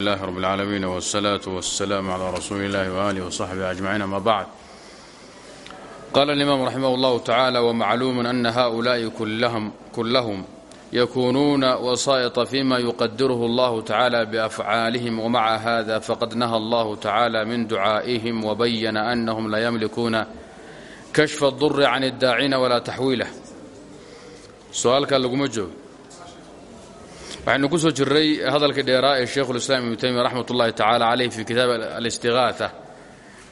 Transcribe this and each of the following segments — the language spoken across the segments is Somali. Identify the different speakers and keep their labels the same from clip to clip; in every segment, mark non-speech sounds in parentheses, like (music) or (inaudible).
Speaker 1: الله رب العالمين والصلاة والسلام على رسول الله وآله وصحبه أجمعين أما بعد قال الإمام رحمه الله تعالى ومعلوم أن هؤلاء كلهم, كلهم يكونون وسائط فيما يقدره الله تعالى بأفعالهم ومع هذا فقد نهى الله تعالى من دعائهم وبين أنهم لا يملكون كشف الضر عن الداعين ولا تحويله سؤالك لقم جوب waxaynu ku soo jirray hadalkii dheeraa ee sheikhulislaam ibnu taymiya raxmat ullahi tacaala caleyh fi kitaab alistigaatha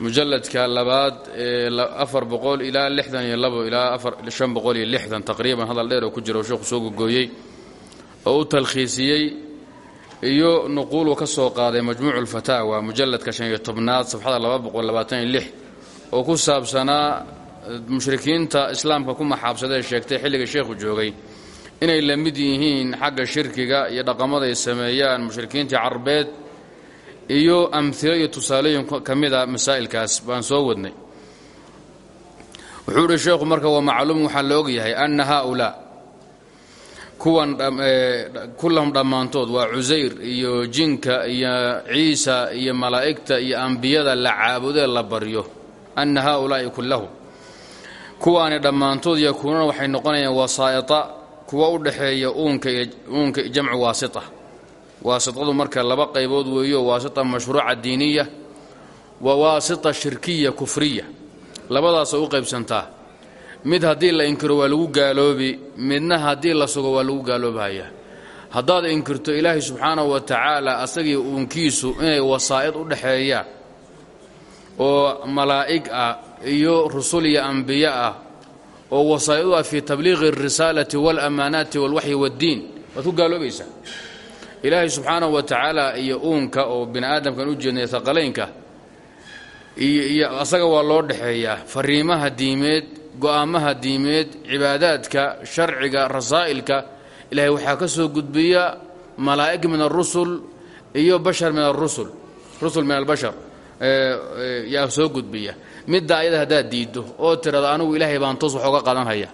Speaker 1: mujalladka labaad ee afar boqol ilaa lixdan iyo labo ilaa shan boqol taqriiban. Hadal dheer oo ku jira oo sheekhu soo gogooyey oo u talkhiisiyey iyo nuquuluu ka soo qaaday majmuucu lfataawa mujalladka shan iyo tobnaad safxada laba oo ku saabsanaa mushrikiinta islaamka ku maxaabsadee sheegtay xilliga sheekhu joogay inay la mid yihiin xagga shirkiga iyo dhaqamaday sameeyaan mushrikiintii carbeed iyo amhilo iyo tusaalooyin ka mida masaa'ilkaas baan soo wadnay. Wuxuu idhi sheekhu marka waa macluum waxaa la ogyahay anna haaulaa kuwan kullahum dhammaantood waa cusayr iyo jinka iyo ciisa iyo malaa'igta iyo ambiyada la caabudee la baryo. Anna haaulaa'i kullahum kuwaani dhammaantood yakuununa waxay noqonayaan wasaa'ita kuwa u dhaxeeya uunka jamcu waasita. Waasitadu marka laba qaybood weeyo waasita mashruuca diiniya wa waasita shirkiya kufriya. Labadaasay u qaybsantaa. Mid haddii la inkiro waa lagu gaaloobi midna haddii la sugo waa lagu gaaloobhayaa haddaad inkirto ilaahay subxaanahu wa tacaala asagii uunkiisu inay wasaa'id u dhaxeeyaan oo malaa'ig ah iyo rusul iyo ambiyo ah oo wasaa'idu ah fii tabliiqi alrisaalati waalaamaanaati walwaxyi waddiin waad ku gaaloobaysaa. Ilaahay subxaanahu wa tacaala iyo uunka oo bini aadamkan u jeednay aqalaynka iyo asaga waa loo dhexeeyaa fariimaha diimeed go'aamaha diimeed cibaadaadka sharciga rasaa'ilka. Ilaahay waxaa ka soo gudbiya malaa'ig min arusul iyo bashar min arusul rusul min albashar yaa soo gudbiya. Midda ayada haddaad diiddo oo tirada anugu ilaahay baan toos wax oga qadanhaya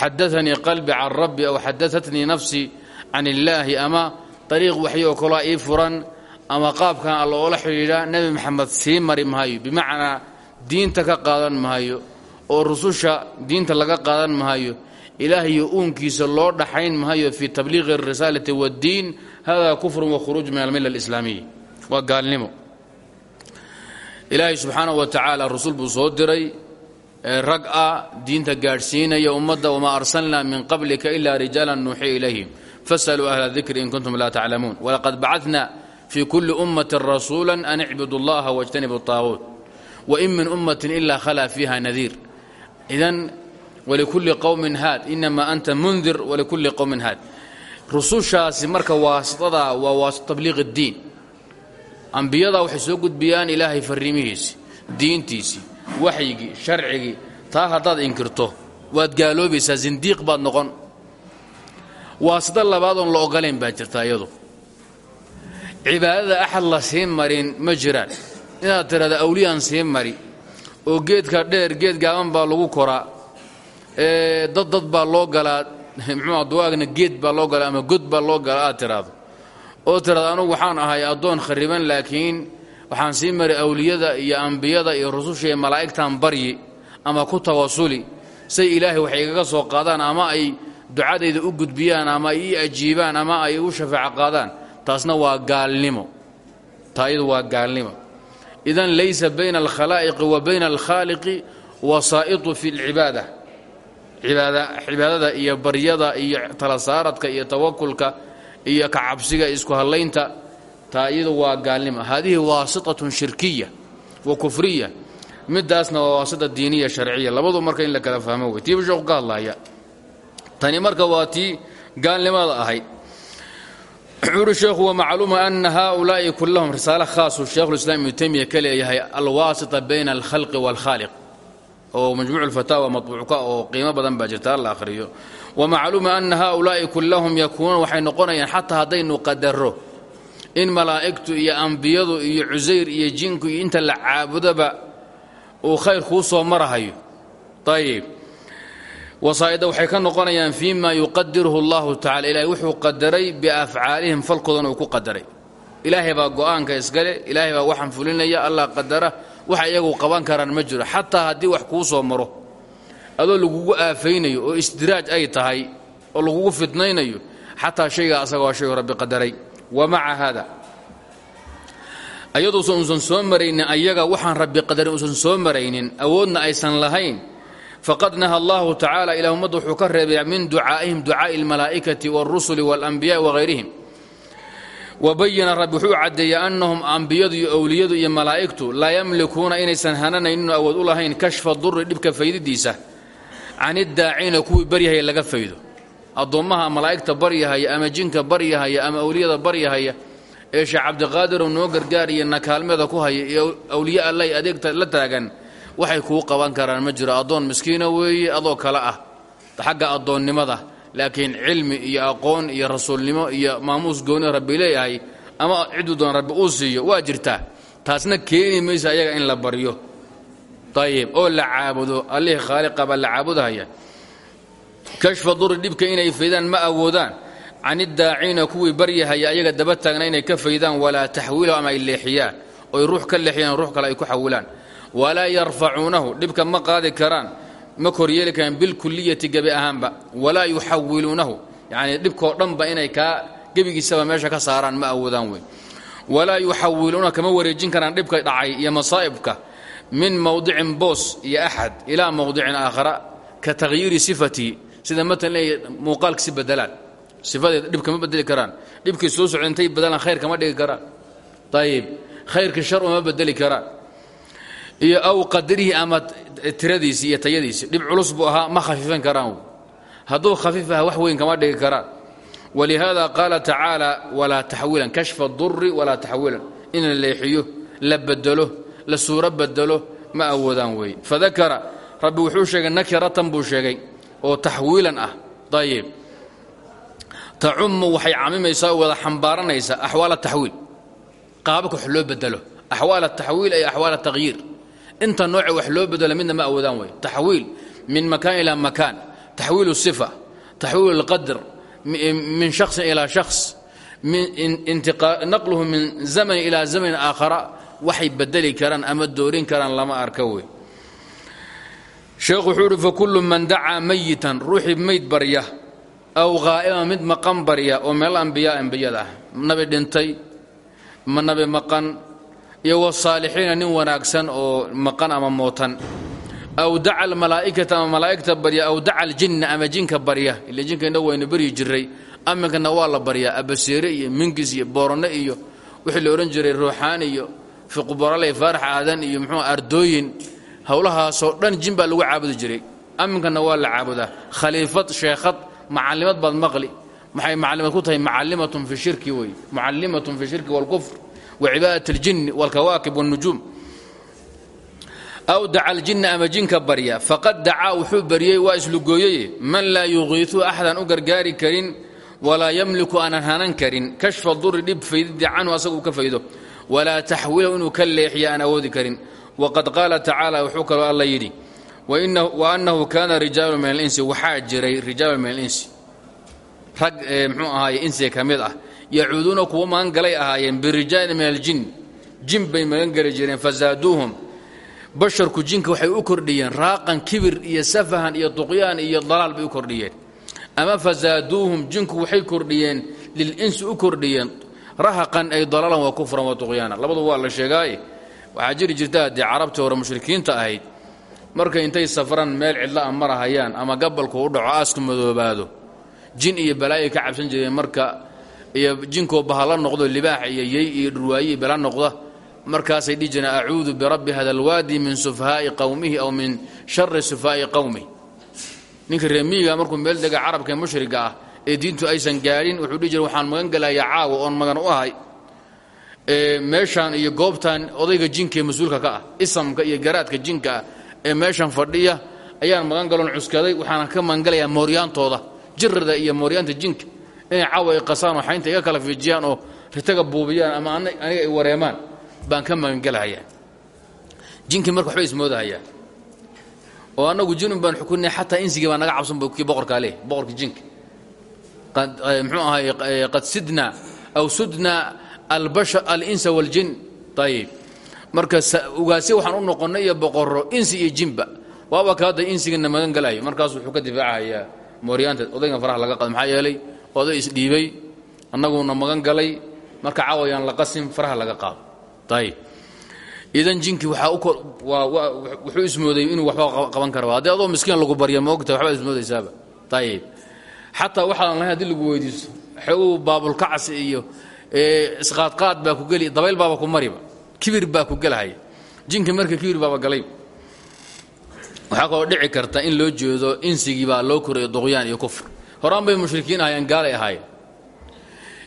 Speaker 1: xadaanii qalbi can rabbi aw xadaatnii nafsii can illaahi ama ariiq waxyo oo kalaa ii furan ama qaabkan alla oola xidhiidha nebi maxamed sii mari maayo. Bimacnaa diinta ka qaadan maayo oo rususha diinta laga qaadan maayo. Ilaahiyo uunkiisa loo dhaxayn maayo fii tabliiqi اrisaalati waاddiin hada kufrun wakhuruuj min almilla alislaamiya waa gaalnimo ilaahay subxaana wa tacaala rasuul buu soo diray rag a diinta gaadhsiinaya ummadda wamaa arsalnaa min qablika ila rijaala nuuxii ilayhim. Fasaluu ahla dikri in kuntum laa taclamuun walaqad bacadna fii kulli ummatin rasuula an icbudu allaha wajtanibu طaaguut wain min ummatin ilaa khalaa fiiha nadiir idan walikulli qowmin haad. Inamaa anta mundir. Walikulli qowmin haad. Rusushaasi marka waasitadaa waa waasito tabliiq اddiin ambiyada waxay soo gudbiyaan ilaahay farriimihiisii diintiisii waxyigii sharcigii. Taa haddaad inkirto waad gaaloobaysaa sindiiq baad noqon. Waasida labaadoon la ogolayn baa jirta iyadu cibaadada axad la sii marin ma jiraan. Inaad tidhahda awliyaan sii mari oo geedka dheer geed gaaban baa lagu koraa dad dad baa loo galaa (laughs) muxuua duwaagna geed baa loo galaa ama god baa loo galaa aad tidhaahdo oo tirada anugu waxaan ahay addoon khariban laakiin waxaan sii mari awliyada iyo ambiyada iyo rususha iyo malaa'igtan baryi ama ku tawasuli say ilaahay wax igaga soo qaadaan ama ay ducadayda u gudbiyaan ama ii ajiibaan ama ay igu shafaaco qaadaan taasna waa gaalnimo. Taa iyadu waa gaalnimo. Idan laysa bayna alkhalaa'iqi wa bayna alkhaaliqi wasaa'itu fi lcibaada cibaadada iyo baryada iyo talasaaradka iyo tawakulka iyo kacabsiga isku hadlaynta taa iyadu waa gaalnimo. Haadihi waasitatun shirkiya wa kufriya. Midaasna waa waasita diiniya sharciya. Labadu marka in la kala fahmo wey tiibu sheeku ka hadlaya tani marka waa tii gaalnimada ahayd wuxuuhi sheekhu wamacluuma ana haaulaa'i kullahum risaale khaasuu sheekhulislaam ibnu taymiya ka leeyahay alwaasita bayna alkhalqi waalkhaaliq oo majmuuc lfataawa matbuucka oo qiimo badan baa jirta alla akhriyo. Wamacluuma ana haaulaa'i kullahum yakuunuuna waxay noqonayaan xataa haddaynu qadaro in malaa'igtu iyo ambiyadu iyo cusayr iyo jinku iyo inta la caabudoba uu khayr kuu soo marahayo. Ayib wasaa'ida waxay ka noqonayaan fii ma yuqadiruhu allahu tacala ilahay wuxuu qadaray biafcaalihim falkoodana uu ku qadaray. Ilaahay baa go'aanka iskale ilaahay baa waxaan fulinaya allah qadara waxa iyagu qaban karaan ma jiro. Xataa haddii wax kuu soo maro adoo lagugu aafaynayo oo isdiraaj ay tahay oo lagugu fitnaynayo xataa shaygaa asaga waa shayu rabbi qadaray. Wa maca haada. Ayaduusan uusan soo maraynin ayaga waxaan rabbi qadarin uusan soo maraynin awoodna aysan lahayn. Faqad naha allahu tacaala ilah ummadda wuxuu ka reebay min ducaa'ihim ducaa'i almalaa'ikati wاlrusuli wاlanbiya'i wagayrihim wabayana rabbi wuxuu caddeeyey annahum ambiyadu iyo owliyadu iyo malaa'igtu laa yamlikuuna inaysan hananayninoo awood u lahayn kashfa duri dhibka faydidiisa. Can iddaacina kuwii baryahaya laga faydo. Addoommaha malaa'igta baryahaya ama jinka baryahaya ama owliyada baryahaya ee sheekh cabdiqaadirow noo gargaariya nakaalmeeda ku haya iyo awliye allay adeegta la taagan waxay kuu qaban karaan ma jiro addoon miskiina weeye adoo kale ah xagga addoonnimada laakiin cilmi iyo aqoon iyo rasuulnimo iyo maamuus gooni rabbi leeyahay ama cidduu doon rabbi uu siiyo waa jirtaa. Taasna keeni maysa ayaga in la baryo. Ayib oo la caabudo allihii khaaliqaba la caabudahaya kashfa duri dhibka inay faydaan ma awoodaan. Can iddaacina kuwii baryahaya ayaga daba taagna inay ka faydaan walaa taxwiilahu ama ay leexiyaan. Oy ruux ka leexiyaan ruux kale ay ku xawilaan walaa yarfacuunahu dhibka ma qaadi karaan ma koryeeli karaan bilkuliyati gebi ahaanba walaa yuxawiluunahu. Yacnii dhibkoo dhanba inay kaa gebigiisaba meesha ka saaraan ma awoodaan wey walaa yuxawiluunahu kama wareejin karaan dhibka dhacay iyo masaa'ibka min mowdicin boos iyo axad ilaa mowdicin aakhara ka takhyiiri sifatii sida matan leeya muuqaalkasi bedelaan sifadeeda dhibka ma bedeli karaan. Dhibkii soo socda intay bedelaan khayr kama dhigi karaan. Ayib khayrkii shar uma bedeli karaan iyo aw qadrihi ama tiradiisii iyo tayadiisii dhib culus buu ahaa ma khafiifan karaan hadduu khafiif aha wax weyn kama dhigi karaan. Walihaada qaala tacaala walaa taxwiilan kashfa duri walaa taxwiilan in la leexiyo la bedelo la suuro bedelo ma awoodaan weeye fadakara rabbi wuxuu sheegay nakiratan buu sheegay oo taxwiilan ah. Ayib tacumu waxay camimaysaa wada xambaaranaysaa axwaal taxwiil. Qaababka wax loo bedelo axwaal ay axwaal takhyiir inta nooce wax loo bedelo midna ma awoodaan wey taxwiil min makaan ilaa makaan. Taxwiil sifa taxwiil اlqadr min shaksin ilaa shaks naqluhu min zamani ilaa zamanin aakhara. Waxay bedeli karaan ama doorin karaan lama arka wey sheekhu wuxuu uhi fakulu man dacaa mayitan ruuxii mayd barya aw haa'iman mid maqan barya oo meel ambiyaa ambiyada ah. Nabi dhintay nabi iyo wasaalixiina nin wanaagsan oo maqan ama mootan. Aw daca almalaa'ikata ama malaa'igta barya aw daca aljinna ama jinka barya. Ila jinka innagu waynu baryi jiray aminkana waa la baryaa abaseere iyo mingis iyo boorone iyo wixii la odhan jiray ruuxaan iyo fiqubaraley faarax aadan iyo muxuu ardooyin. Howlahaasoo dhan jin baa lagu caabudi jiray. Aminkana waa la caabudaa. Khaliifad sheekhad macallimad baad maqli. Maxay macallimad ku tahay? Macallimatun fi shirki wey. Mucallimatun fi shirki wاlkufr wacibaadat اljinni wاlkawaakib wاlnujuum aw daca aljinna ama jinka barya faqad dacaa wuxuu baryey waa islugooyeye man laa yuqiituu axdan u gargaari karin walaa yamliku aanan hanan karin kashfa duri dhib faydidii canhu asagu ka faydo walaa taxwiilahu inuu ka leexiya aan awoodi karin waqad qaala tacaala wuxuu kaloo alla yidhi waannahu kaana rijaalu min alinsi waxaa jiray rijaalu min alinsi rag mxuu ahaaye insiga ka mid ah yacuuduuna kuwa magan galay ahaayeen birijaali min aljin. Jin bay magan geli jireen fasaaduuhum basharku jinka waxay u kordhiyeen raaqan kibir iyo safahan iyo duqyaan iyo dalaal bay u kordhiyeen. Ama fasaaduuhum jinku waxay kordhiyeen lilinsi u kordhiyeen. Rahaqan ay dalaalan wa kufran wa duqyaana labadu waa la sheegaaye waxaa jiri jirta haddii carabtii hore mushrikiinta ahayd markay intay safraan meel cidla a marahayaan ama gabalku u dhaco aasku jin iyo balaayo ka cabsan jireen marka iyo jinkoo bahalla noqdo libaax iyo yey iyo dhurwaaye bala noqda markaasay dhihi jireen acuudu birabbi hada alwaadi min sufhaa'i qowmihi aw min shari sufhaa'i qowmihi ninka reemiyiga markuu meel dega carabka mushriga ah ee diintu aysan gaadhin wuxuu dhihi jire waxaan magan gelayaa caawa oon magan u ahay. Meeshaan iyo goobtan odayga jinka ee mas'uulka ka ah isamka iyo garaadka jinka ah ee meeshan fadhiya ayaan magan galoon cuskaday waxaan ka magangelayaa mooryaantooda jirada iyo mooryaanta jinka inay caawa ay qasaan oo xaynta iga kala fiijiyaan oo ritaga buubiyaan ama aniga ay wareemaan baan ka magangelahayaa jinkii marka waxbay ismoodahayaan oo annagu jinun baan xukunay xataa insigii baa naga cabsan kii boqorkaa leh boqorkii jinka muxuu ahay qad sidna aw sudna alinsa waljin. Ayib marka ugaasyo waxaan u noqonnay iyo boqorro insi iyo jinba. Waaba ka hadda insigana magan galayo markaas wuxuu ka difaacayaa mooryaanta odaygan faraha laga qad maxaa yeelay oday isdhiibay annaguna magan galay marka cawayaan la qasin faraha laga qaado. Ayib idan jinkii wuxuu ismooday inuu waxba qaban kara haddii adoo miskiin lagu barya maogta waxbaad ismoodaysaaba. Ayib xataa waxaadan lahayn haddii lagu weydiisto xogow baabulkacas iyo isqaadqaad baa ku geli dabayl baaba ku mariba. Kibir baa ku gelahaya jinka marka kibir baaba galay. Waxaa kaloo dhici karta in loo jeedo insigii baa loo korayo duqyaan iyo kufr horaan bay mushrikiin ahayeen gaalay ahaayeen.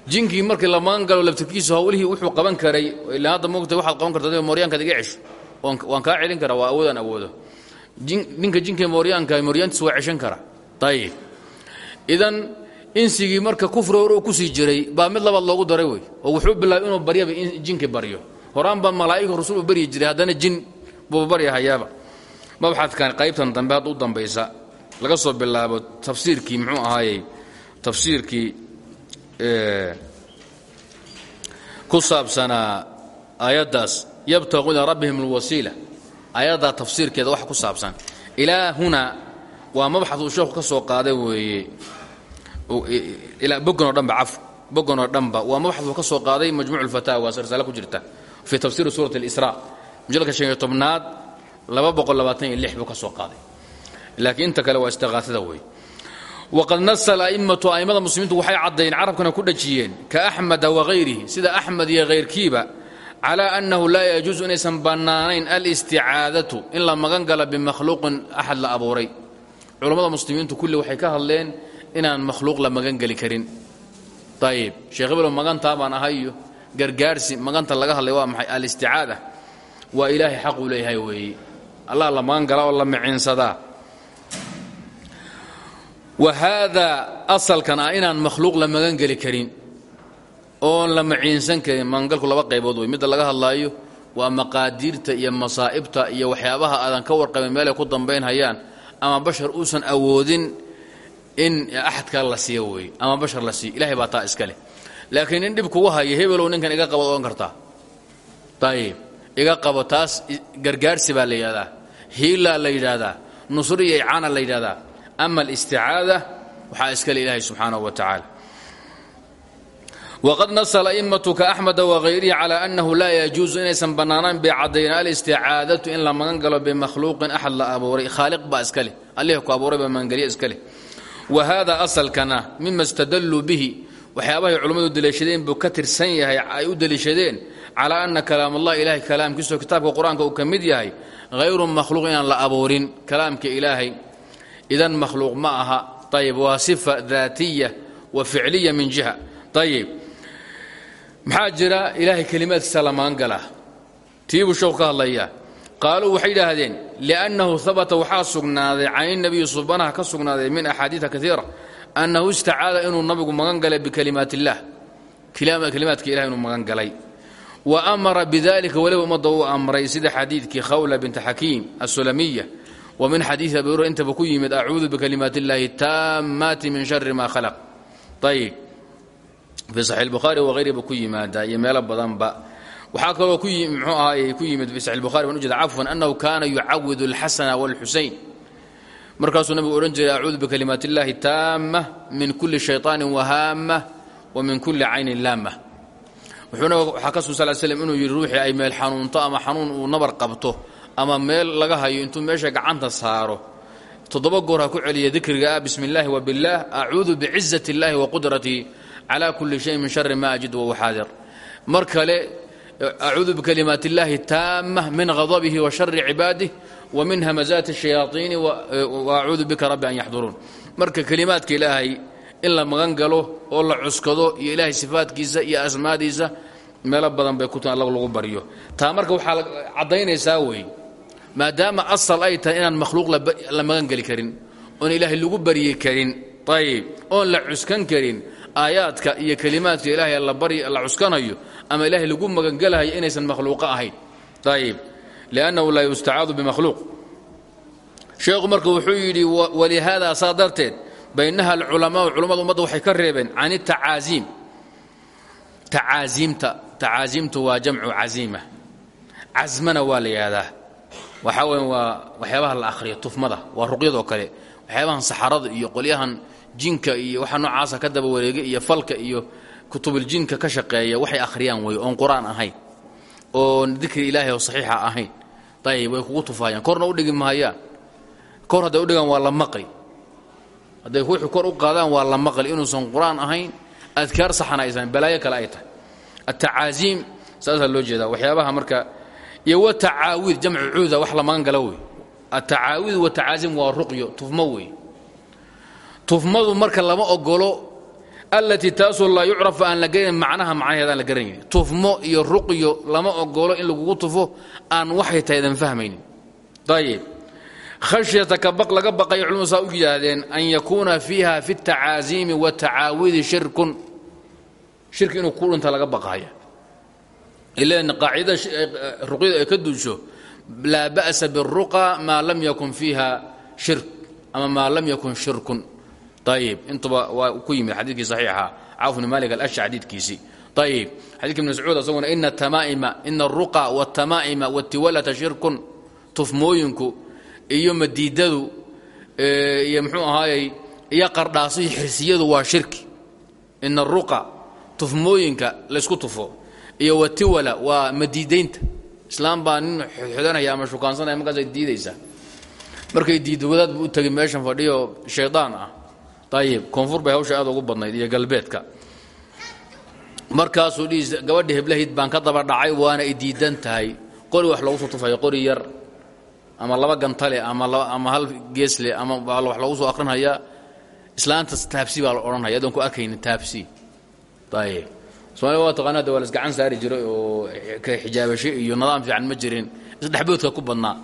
Speaker 1: Jinkii markii la magan galo laftirkiisu hawlihii wuxuu qaban karay ilaa hadda moogta waxaad qaban karta mooryaankaad iga cesho waan kaa celin karaa waa awoodaan awoodo. Ninka jinka mooryaanka mooryaantiis waa ceshan kara ayib idan insigii marka kufri hore uu ku sii jiray baa mid labaad loogu daray wey. Oo wuxuu bilaabay inuu baryaba jinki baryo. Horaan baa malaa'ika rasul u baryi jiray haddana jin buu baryahayaaba. Mabxadkan qaybtan dambe hadda u dambaysa laga soo bilaabo tafsiirkii muxuu ahaayey tafsiirkii ku saabsanaa aayaddaas yabtaquu ilaa rabbihim alwasiila. Aayaddaa tafsiirkeeda wax ku saabsan. Ilaa hunaa waa mabxad uu ka soo qaaday weeye. Ilaa boggan oo dhanba caf boggan oo dhanba. Waa mabxad ka soo qaaday majmuuc ulfataawa risaale ku jirta fii tafsiiri suurati اlisraa mujalladka shan laba boqol labaatan iyo lix buu ka soo qaaday laakiin inta kale waa istiqaasada weeye waqad nasa ala'immatu a'immada muslimiintu waxay caddaeyeen carabkana ku dhajiyeen ka axmeda wahayrihi sida axmed iyo hayrkiiba calaa annahu laa yajuusu inaysan bannaanayn alisticaadatu in la magan gala bimakhluuqin axad la abuuray. Culammada muslimiintu kulli waxay ka hadleen inaan makhluuq la magan geli karin. Ayib sheekh iblo magantaa baan ahay gargaarsi maganta laga hadlay waa maxay? Alisticaada. Waa ilaahay xaquu leeyahay weeye allah la magan galaa oo la miciinsadaa wa haadaa asalkan ah inaan makhluuq la magan geli karin oon la maciinsan karin magangalku laba qaybood wey midda laga hadlaayo waa maqaadiirta iyo masaa'ibta iyo waxyaabaha aadan ka warqabin meelay ku dambayn hayaan ama bashar uusan awoodin in axadka la siiyo weeye ama bashar la siiyo ilahay baa taa iska leh. Laakiin in dhib kugu haya hebelow ninkan iga qabad ohan kartaa. Ayib iga qabo taas gargaarsi baa la yidhahdaa hiilaa la icaana la yidhahdaa ama alisticaada waxaa iskale ilaahay subxaanahu wa tacaala wqad nasa ala'immatu kaaxmeda wahayrihi calaa annahu laa yajuusu inaysan bannaanayn bay caddayn alisticaadatu in la magan galo bimakhluuqin axad la abuuray. Khaaliq baa iska leh allih ku abuuray baa magangelya iska leh wa haada asalkana mima istadalluu bihi waxyaabahay culummadu deliishadeen buu ka tirsan yahay ay u deliishadeen calaa anna kalaamallahi ilahay kalaamkiiso kitaabka qur'aanka uu ka mid yahay hayru makhluuq inaan la abuurin kalaamka ilaahay idan makhluuq ma aha. Ayib waa sifa daatiya wa ficliya min jiha. Ayib maxaa jira? Ilaahay kelimaadkiisa la magan galaa tiibuu sheekhu ka hadlayaa qaaluu waxay yidhaahdeen liannahu habata waxaa sugnaaday can nabiyi subanaha ka sugnaaday min axaadiida kaiira annahu istacaada inuu nabigu magan galay bikalimaat illaah kelimaadka ilahay inuu magan galay. Wa amara bidalika weliba ummadda uu amray sida xadiidkii khawla binta xakiim asulamiya wa min xadiidi abi hurra intaba ku yimid acuudu bikalimaat illaahi taammaati min shari ma khalaq ayib fii saxi bukhaari wahayri buu ku yimaadaa iyo meelo badanba waxaa kaloo mxuu ahaay ku yimid fi saxi bukhari baan ujeeda cafwan annahu kaana yucawidu alxasana wاlxusayn markaasuu nabigu odhan jiray acuudu bikalimaat اllahi taama min kuli shayطaanin wahaama wa min kuli caynin laama wuxuuna waxaa ka suu sal slm inuu yidhi ruuxii ay meel xanuunto ama xanuun uu nabar qabto ama meel laga hayo intuu meesha gacanta saaro. Toddoba goor ku celiya dikriga ah bismi illaahi wabillaah acuudu bicizat illaahi wa qudratii calaa kulli shayin min shari maa ajid wauxaadir mar kale acuudu bikalimaat illaahi taamma min hadabihi wa shari cibaadih wa min hamazaati shayaaiini wa acuudu bika rabbi an yaxduruun. Marka kelimaadka ilaahay in la magan galo oo la cuskado iyo ilaahay sifaadkiisa iyo asmaadiisa meelo badan bay ku taalagu baryo taa marka waxaa caddaynaysaa weeye maadaama asal ay tahay inaan makhluuq la magan geli karin oon ilaahay lagu baryi karin ayb oon la cuskan karin aayaadka iyo kelimaadka ilaahay la cuskanayo ama ilaahay lagu magangelahayo inaysan makhluuqo ahayn. Ayib liannahu laa yustacaadu bimakhluuq. Sheekhu marka wuxuu yidhi walihaada saa darteed baynaha alculamaau culammada ummadda waxay ka reebeen can itacaaziim tacaaziimta tacaasiimtu waa jamcu casiima casmana waa waxaa weya waa waxyaabaha la akhriyo tufmada waa ruqyadoo kale. Waxyaabahan saxarada iyo qolyahan jinka iyo waxa noocaasa ka daba wareega iyo falka iyo kutubuljinka ka shaqeeya waxay akhriyaan wey oon qur'aan ahayn oon ilaahay oo saxiixa ahayn. Ayib way kugu tufaayaan. Korna u dhigi mahayaan kor hadday udhigaan waa la maqli. Hadday wuxuu kor u qaadaan waa la maqli. Inuusan qur'aan ahayn adkaar saxana aysan balaayo kale ay tahay. Atacaasiim saasaa loo jeedaa. Waxyaabaha marka iyo watacaawid jamcu cuuda wax la magan gala wey. Atacaawid watacaasiim waa ruqyo tufmo wey. Tufmadu marka lama ogolo allatii taasoo laa yucrafu aan la macnaha macnaheeda aan la garanayn tufmo iyo ruqyo lama ogolo in lagugu tufo aan waxay tahay edan fahmaynin. Ayib baq laga baqayo culimadu saa u yidhaahdeen an yakuuna fiiha fi اtacaasiimi watacaawidi shirkun. Shirki inuu laga baqaya ilan qaacida ruqyadu ay ka duusho laa ba'sa biruqa maa lam yakun fiiha shirk ama maa lam yakun shirkun ayib intuba ku yimid xadiidkii saxiixa cawf bn malik alasha xadiidkiisii ayib xadidka ibn mascuud asaguna ina tamaa'ima ina aruqa waatamaa'ima waatiwalata shirkun tufmooyinku iyo madiidadu iyo muxuu ahaayey iyo qardhaasuhi xirsiyadu waa shirki ina aruqa tufmooyinka laysku tufo iyo watiwala waa madiidaynta. Islaam baa nin xodanaya ama shukaansanaya markaasay diidaysaa markay diiddo wadaad bu u meeshan fadhiyo shaydaan ah. Ayib koonfur bay hawsha aad ugu badnayd iyo galbeedka. Markaasuu dhihi gabadhi heblahayd baan ka daba dhacay waana i diidan tahay. Qori wax lagu soo tufayo qori yar ama laba gantale ama ama hal geesle ama wax lagu soo akrinhayaa islaanta taabsi baa la odhanhaya adoon ku taabsi. Ayib somalia waa taqaana de waa la isgacan saari jiray oo xijaabasho iyo nidaam fiican ma jirin. Isdhexboodka ku badnaa.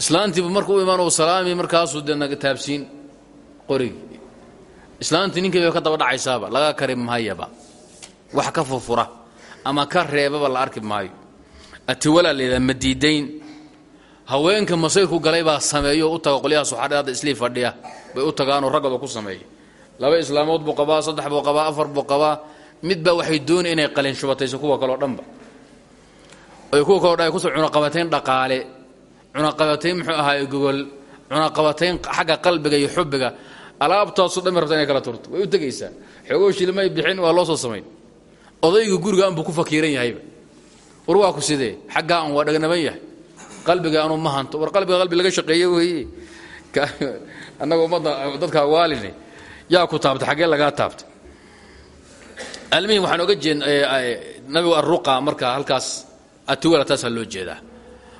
Speaker 1: Islaantiibu marka u imaan salaami markaasuu dee naga taabsiin qorigi islaantii ninkii bay ka daba dhacaysaaba laga kari mahayaba wax ka furfura ama ka reebaba la arki maayo. Atiwalaa layidhaha madiidayn. Haweenka masayrku galay baa sameeyo u taga qolyaha suxaadhe hadda fadhiya. Bay u tagaanoo raggooda ku sameeya laba islaamood buu qabaa saddex buu qabaa afar buu qabaa midbaa waxay doonay inay qalin shubatayso kuwa kaleo dhanba. Oy kuwa kaleo dhan ay ku soo cunaqabatayn dhaqaale cunaqabatayn muxuu ahaaye gogol cunaqabatayn xagga qalbiga iyo xubbiga. Alaabtaasu dhammi rabta inay kala turto. Way u tegaysaa. Xoogoo shilmay bixin waa loo soo samayn. Odayga guriga anbuu ku fakiiran yahayba. War waa ku sidee? Xaggaa an waa dhagnaban yahay. Qalbiga anuu ma hanto. War qalbiga qalbi laga shaqeeye weeye. Annaga ummadda dadkaa waaline yaa ku taabtay xaggee lagaa taabtay almihim waxaan oga jeed nabigu arruqa marka halkaas atiwala taasaa loo jeedaa.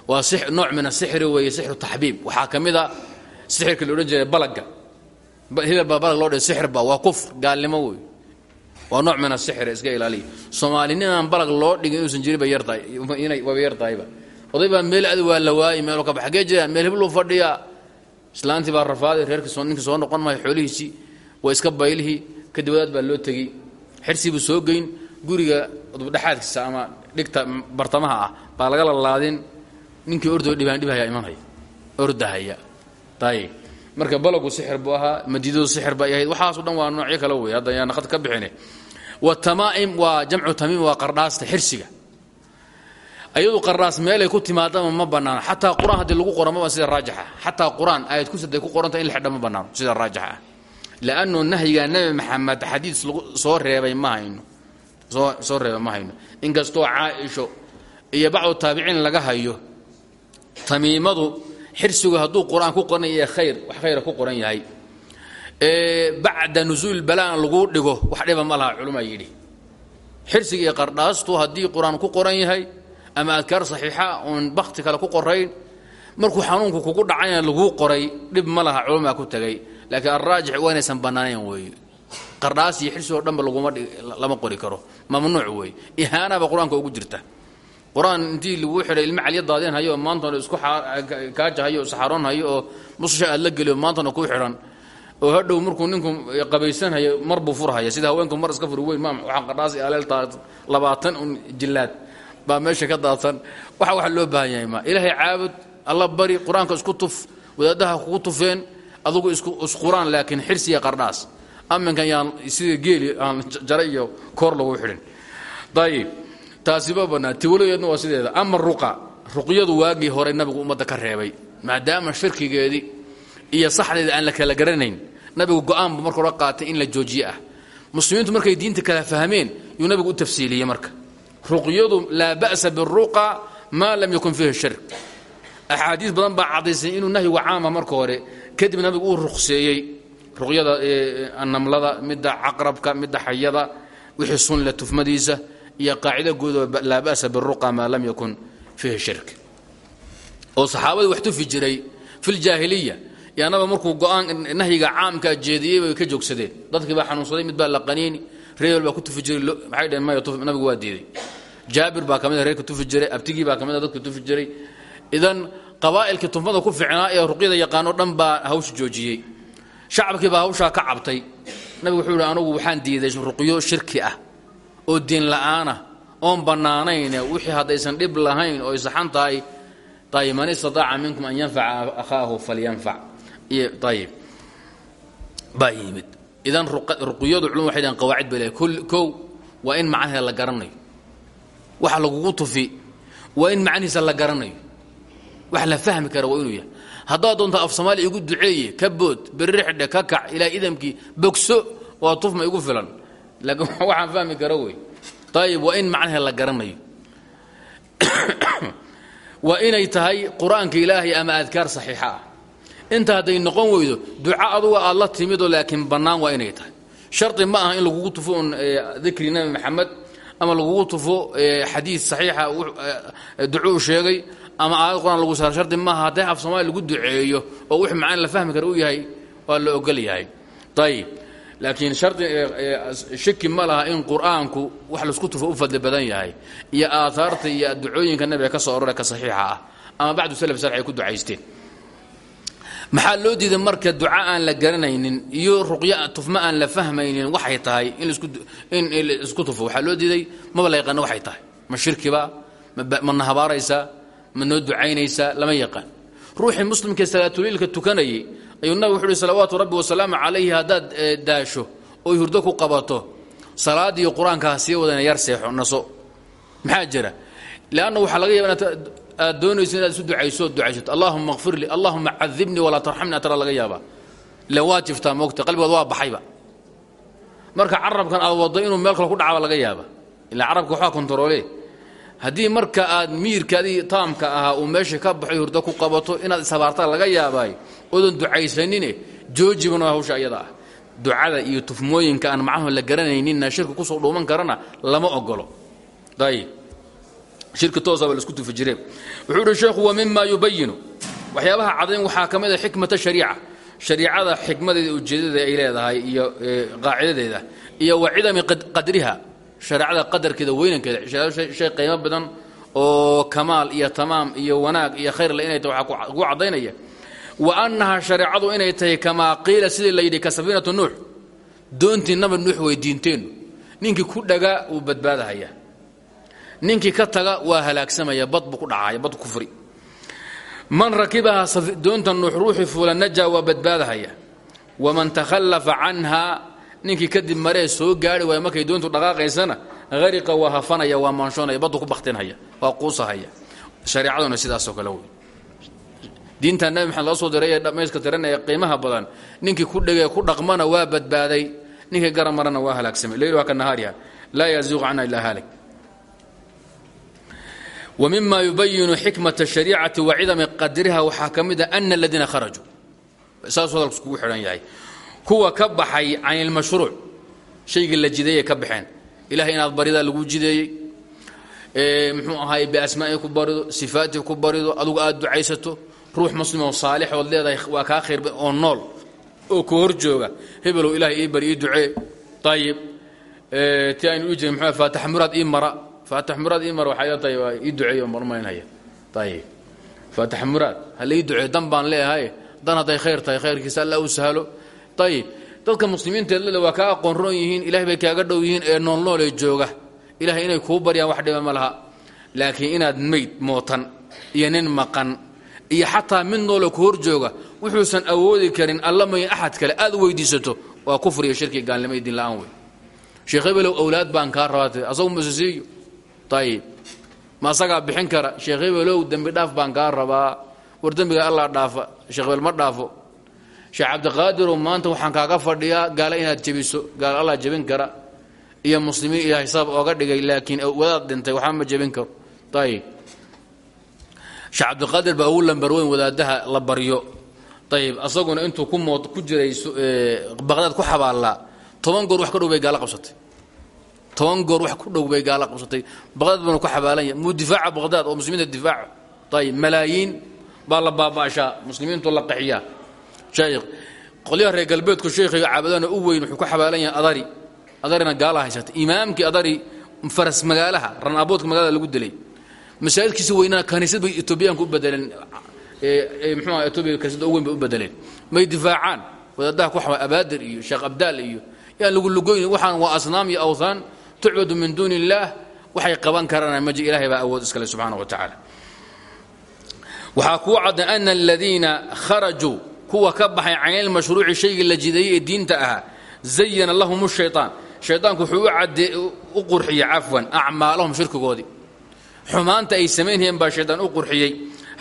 Speaker 1: Waa nooc min asixri weeye sixru taxbiib. Waxaa ka mid a sixirka la odhan jiray balagga. Baa balag loo dhe sixirba waa kufr gaalnimo wey waa nooc min asixri iska ilaaliya. Soomaali ninaan balag loo dhigin inuusan jirin bay yartahay inay waba yartahayba. Oday baa meel adi waa la waayi meeloo ka bax. Xagee jiraan meel hebluu fadhiyaa. Islaantii baa rafaaday reerkii ninkii soo noqon maayo xoolihiisii waa iska baylihii kadib wadaad baa loo tegey xirsiibuu soo geyn guriga dubdhexaadkiisa ama dhigta bartamaha ah baa laga lalaadin ninkii ordoo dhibaan dhibhaya imanhaya ordahaya. Ayib marka balagu sixir buu ahaa madiidadu sixir bay ahayd waxaaso dhan waa noocyo kale wey hadda yaan khad ka bixine. Watamaa'im waa jamcu tamiim waa qardhaasta xirsiga. Ayadu qardhaas meelay ku timaadama ma bannaano xataa qur'aan lagu qoro maba sida raajixa xataa qur'aan aayad kus haday ku qoranta in la xidha ma sida raajixa ah lannu nahyiga nebi maxamed xadiis soo reebay ma hayno soo reebay ma hayno inkastoo caaisho iyo bacdu taabiciin laga hayo tamiimadu xirsigu hadduu qur'aan ku qoran yahay khayr wax khayra ku qoran yahay bacda nusuul balaan lagu dhigo wax dhiba ma laha culmaa yidhi xirsiga iyo qardhaastu haddii qur'aan ku qoran yahay ama adkaar saxiixa oon bakti kale ku qorayn markuu xanuunku kugu dhacayna laguu qoray dhib ma laha culamaa ku tegay laakiin alraajix waa inaysan bannaanayn weeye qardhaas iyo xirsi oo dhanba laguma lama qori karo. Mamnuuc weeye ihaanaba qur'aanka ugu jirta. Qur'aan intii laguu xidhay ilmo calya daadin hayo oo maantana isku kaajahayo o saxaroonhayo oo musasha aad la geliyo maantana kuu xidhan oo hadhow markuu ninku qabaysanhayo mar buu furhaya sida haweenku mar iska furi weyn ma waxaan qardhaas aleeltaa labaatan un jillaad. Baa meesha ka daadsan. Waxa waxa loo baahan yahay ma. Ilaahay caabud alla bari qur'aanka isku tuf wadaadaha kugu tufeen adugu isquraan laakiin xirsi iyo qardhaas aminkan yaan sida geeli aan jara koor lagu xidhin. Ayib taasiba bannaan tiwaladeedna waa sideeda. Ama ruqa. Ruqyadu waagii hore nabigu ummadda ka reebay. Maadaama shirkigeedii iyo saxdeeda aan la kala garanayn nabigu go'aanbu marka in la joojiye ah. Muslimiintu markay diinta kala fahmeen yuu nabigu u tafsiiliyey marka. Ruqyadu laa ba'sa biruqa maa lam yakun fiihi shirk. Axaadiis badan baa caddaysay inuu nahyigu caama marka hore kadib nabigu uu ruqseeyey ruqyada namlada midda caqrabka midda xayada wixii sunle tufmadiisa iyo qaacida guud oo laa ba'sa biruqa maa lam yakun fiihi shirk. Oo saxaabadii wax tufi jiray fi ljaahiliya yaanaba markuu go'aan nahyiga caamkaa jeediyey bay ka joogsadeen. Dadkii baa xanuunsaday mid baa la qaniini reebel baa ku tufi jiray maxay dhaheen tuf nabigu waa diiday. Jaabir baa ka mid a reerka tufi jiray abtigii baa ka mid a dadka tufi jiray. Idan qabaa'ilkii tufmada ku ficnaa ee ruqyada yaqaano dhan baa hawsha joojiyey. Shacabkii baa hawshaa ka cabtay. Nabigu wuxuu yidhi anugu waxaan diiday ruqyo shirki ah oo diin la'aanah oon bannaanayn wixii haddaysan dhib lahayn oo saxan tahay ayib man istataaca minkum an yanfaca akhaahu falyanfac. Ayib baa yimid. Idan ruqyadu culum waxay dhahen qawaacid bay leehay kow waa in macnaheeda la garanayo. Waxa lagugu tufi waa in macnihiisa la garanayo wax la fahmi kara waa inuu yahay. Haddaad doonta af soomaali igu duceeye ka bood berrixdhe ka kac ilaa idamkii bogso waa tufma igu filan. Laakiin (laughs) waxaan fahmi kara wey. Ayib waa in macnaheeda la garanayo. (coughs) Waa inay tahay qur'aanka ilaahay ama adkaar saxiixa ah. Inta hadday noqon weydo duca aduga aad la timidoo laakiin bannaan waa inay tahay. Shardi ma aha in lagugu tufo un dikri nabi maxamed ama lagugu tufo xadiid saxiixa ducuu sheegay ama aayad qur'aan lagu saaro shardi maaha haddii af soomaali lagu duceeyo oo wix macaan la fahmi kara u yahay waa la ogol yahay. Ayib laakiin shardi shaki ma laha in qur'aanku wax la isku tufo u fadli badan yahay iyo aaaarta iyo ducooyinka nabiga ka soo arora ka saxiixa ah ama bacdu salaf salx ay ku ducaysteen. Maxaa loo diiday marka duca aan la garanaynin iyo ruqyo tufmo aan la fahmaynin waxay tahay in isku tufo waxaa loo diiday maba la yaqaano waxay tahay. Ma shirkiba ma nahabaaraysaa ma noo ducaynaysaa lama yaqaan. Ruuxii muslimkae salaatuliilka tukanayay ayuu nabig wuxu uhi salawaatu rabbi wasalaamu calayhi haddaad daasho oy hurdo ku qabato salaadiiyo qur'aankaa sii wadana yar seexo naso. Maxaa jira? Leanna laga yaba aad inaad isu ducayso ood ducaysato. Allahuma kfir lii allahuma atara laga yaabaa. Ila waa jiftaa moogta qalbigood waa baxayba. Marka carabkan aad waddo inuu meel kale ku dhacaba laga yaaba ilaa carabka waxaa kontaroole haddii marka aad miirkaadii taamka ahaa uu meesha ka baxay hurdo ku qabato inaad ishabaartaa laga yaabaay oodan ducaysanine joojibana hawsha iyada ah. Ducada iyo tufmooyinka aan macnahu la garanayninna shirka ku soo dhuuman karana lama ogolo ayib shirki toosaba la isku tufi jireen wuxuu uhi sheekhu wa mima yubayinu. Waxyaabaha cadayn waxaa ka mid a xikmata shariica. Shariicada xikmadeeda ujeedadeeda ay leedahay iyo qaacidadeeda iyo wa cidami qadriha shareecada qadarkeeda weynankeeda. Qiimo badan oo kamaal iyo tamaam iyo wanaag iyo khayrle inay tahay waxaa ku caddaynaya. Wa annaha shareecadu inay tahay kamaa qiila sidii la yidhi ka safiinatu nuux. Doontii nabi nuux way diinteennu ninkii ku dhagaa wuu badbaadahaya. Ninkii ka taga waa halaagsamaya bad ku dhacaya bad kufri man rakibaha doonta nuux ruuxii fuula najaa waa badbaadahaya. Waman takhallafa canha ninkii kadib maree soo gaari waaya markay doontu dhaqaaqaysana hariqa waa hafanaya waa maanshoonaya baddu ku baktinhaya waa quusahaya. Shareecaduna sidaasoo kale wey. Diinta nabi maxamed loo soo diray ee dhamayska tiranaya qiimaha badan ninkii ku dhegee ku dhaqmana waa badbaaday. Ninkii garan marana waa halaagsamay leyl waa ka nahaariha laa yaziiqu canha ilaa haalik. Wa mima yubayinu xikmata shariicati wa cidami qadriha waxaa ka mid a ana aladiina kharajuu saasuu hadalku iskugu xidhan yahay kuwa ka baxay can ilmashruuc shaygii la jideeyey ka baxeen. Ilahay inaad baridaa lagu jideeyey muxuu ahaay biasmaai ku barido sifaatii ku barido adugu aad ducaysato. Ruux muslim oo saalix ood leedahay waa kaa khayr oo nool oo ku hor jooga. Hebelow ilahay ii bari ii ducee. Ayib ti aynu ii jirin mxu faatax muraad ii mara. Faatax muraad ii mara waxay tahay waa ii duceeyo marmaynhaya ayib faatax muraad hala ii duceeyo dan baan leeyahay. Dan hadday khayr tahay khayrkiisa alla u sahlo ayib dadka muslimiinteed lele waa kaa aqoon roon yihiin ilahay bay kaaga dhow yihiin ee noolnoolee jooga. Ilahay inay kuu baryaan wax dhiba ma laha. Laakiin inaad meyd mootan iyo nin maqan iyo xataa mid noole ku hor jooga wuxuusan awoodi karin alla mayn axad kale. Aad weydiisato waa kufriga shirki gaalnimo idin la'aan wey sheekh hebelow awlaad baan kaa rabaatay. Asagu masasiiyo ayib ma asagaa bixin kara? Sheekh hebelow dembi dhaaf baan kaa rabaa. War dembiga allah dhaafa. Sheekh hebel ma dhaafo sheekh cabdiqaadirow maanta waxaan kaaga fadhiyaa gaale inaad jebiso gaal allah jebin kara iyo muslimiin ilaahay sabab ooga dhigay laakiin wadaad dhintay waxba ma jebin karo. Ayib sheekh cabdiqaadir baa ugu lambar wadaadaha la baryo. Ayib asaguna intuu ku mood ku jiray baqdaad ku xabaallaa toban goor wax ka dhow bay gaalo qabsatay. Toban goor wax ku dhow bay gaalo qabsatay. Baqdaad baanu ku xabaalan yahay muu difaaca baqdaad oo muslimiinta difaaca ayib malaayiin baa la baaba'shaa muslimiintu la qaxiyaa qolyaha reer galbeedku sheekhiga caabadana u weyn wuxuu ku xabaalan yahay adari. Adarina gaala haysata imaamkii adari faras magaalaha ran aboodka magaalada lagu dilay. Masaajidkiisa weynaa kaniisad bay etoobiyaanku u bedeleen mxuuha etoobiya kaniisada u weyn bay u bedeleen may difaacaan wadaadaha ku xaba abaadir iyo sheekh abdaal iyo yaan lagu lugoyn waxaan waa asnaam iyo awthaan tucbadu min duuni waxay qaban karaan maji ilahay baa awood iskale subxaana wa tacaala waxaa kuu cadday ana aladiina kharajuu kuwa ka baxay caynilmashruuci shaygii la jideeyey ee diinta ahaa zayana lahum shayطaan shaydaanku wuxuu u qurxiyey cafwan acmaalahum shirkigoodii. Xumaanta ay samaynayeen baa shaydaan u qurxiyey.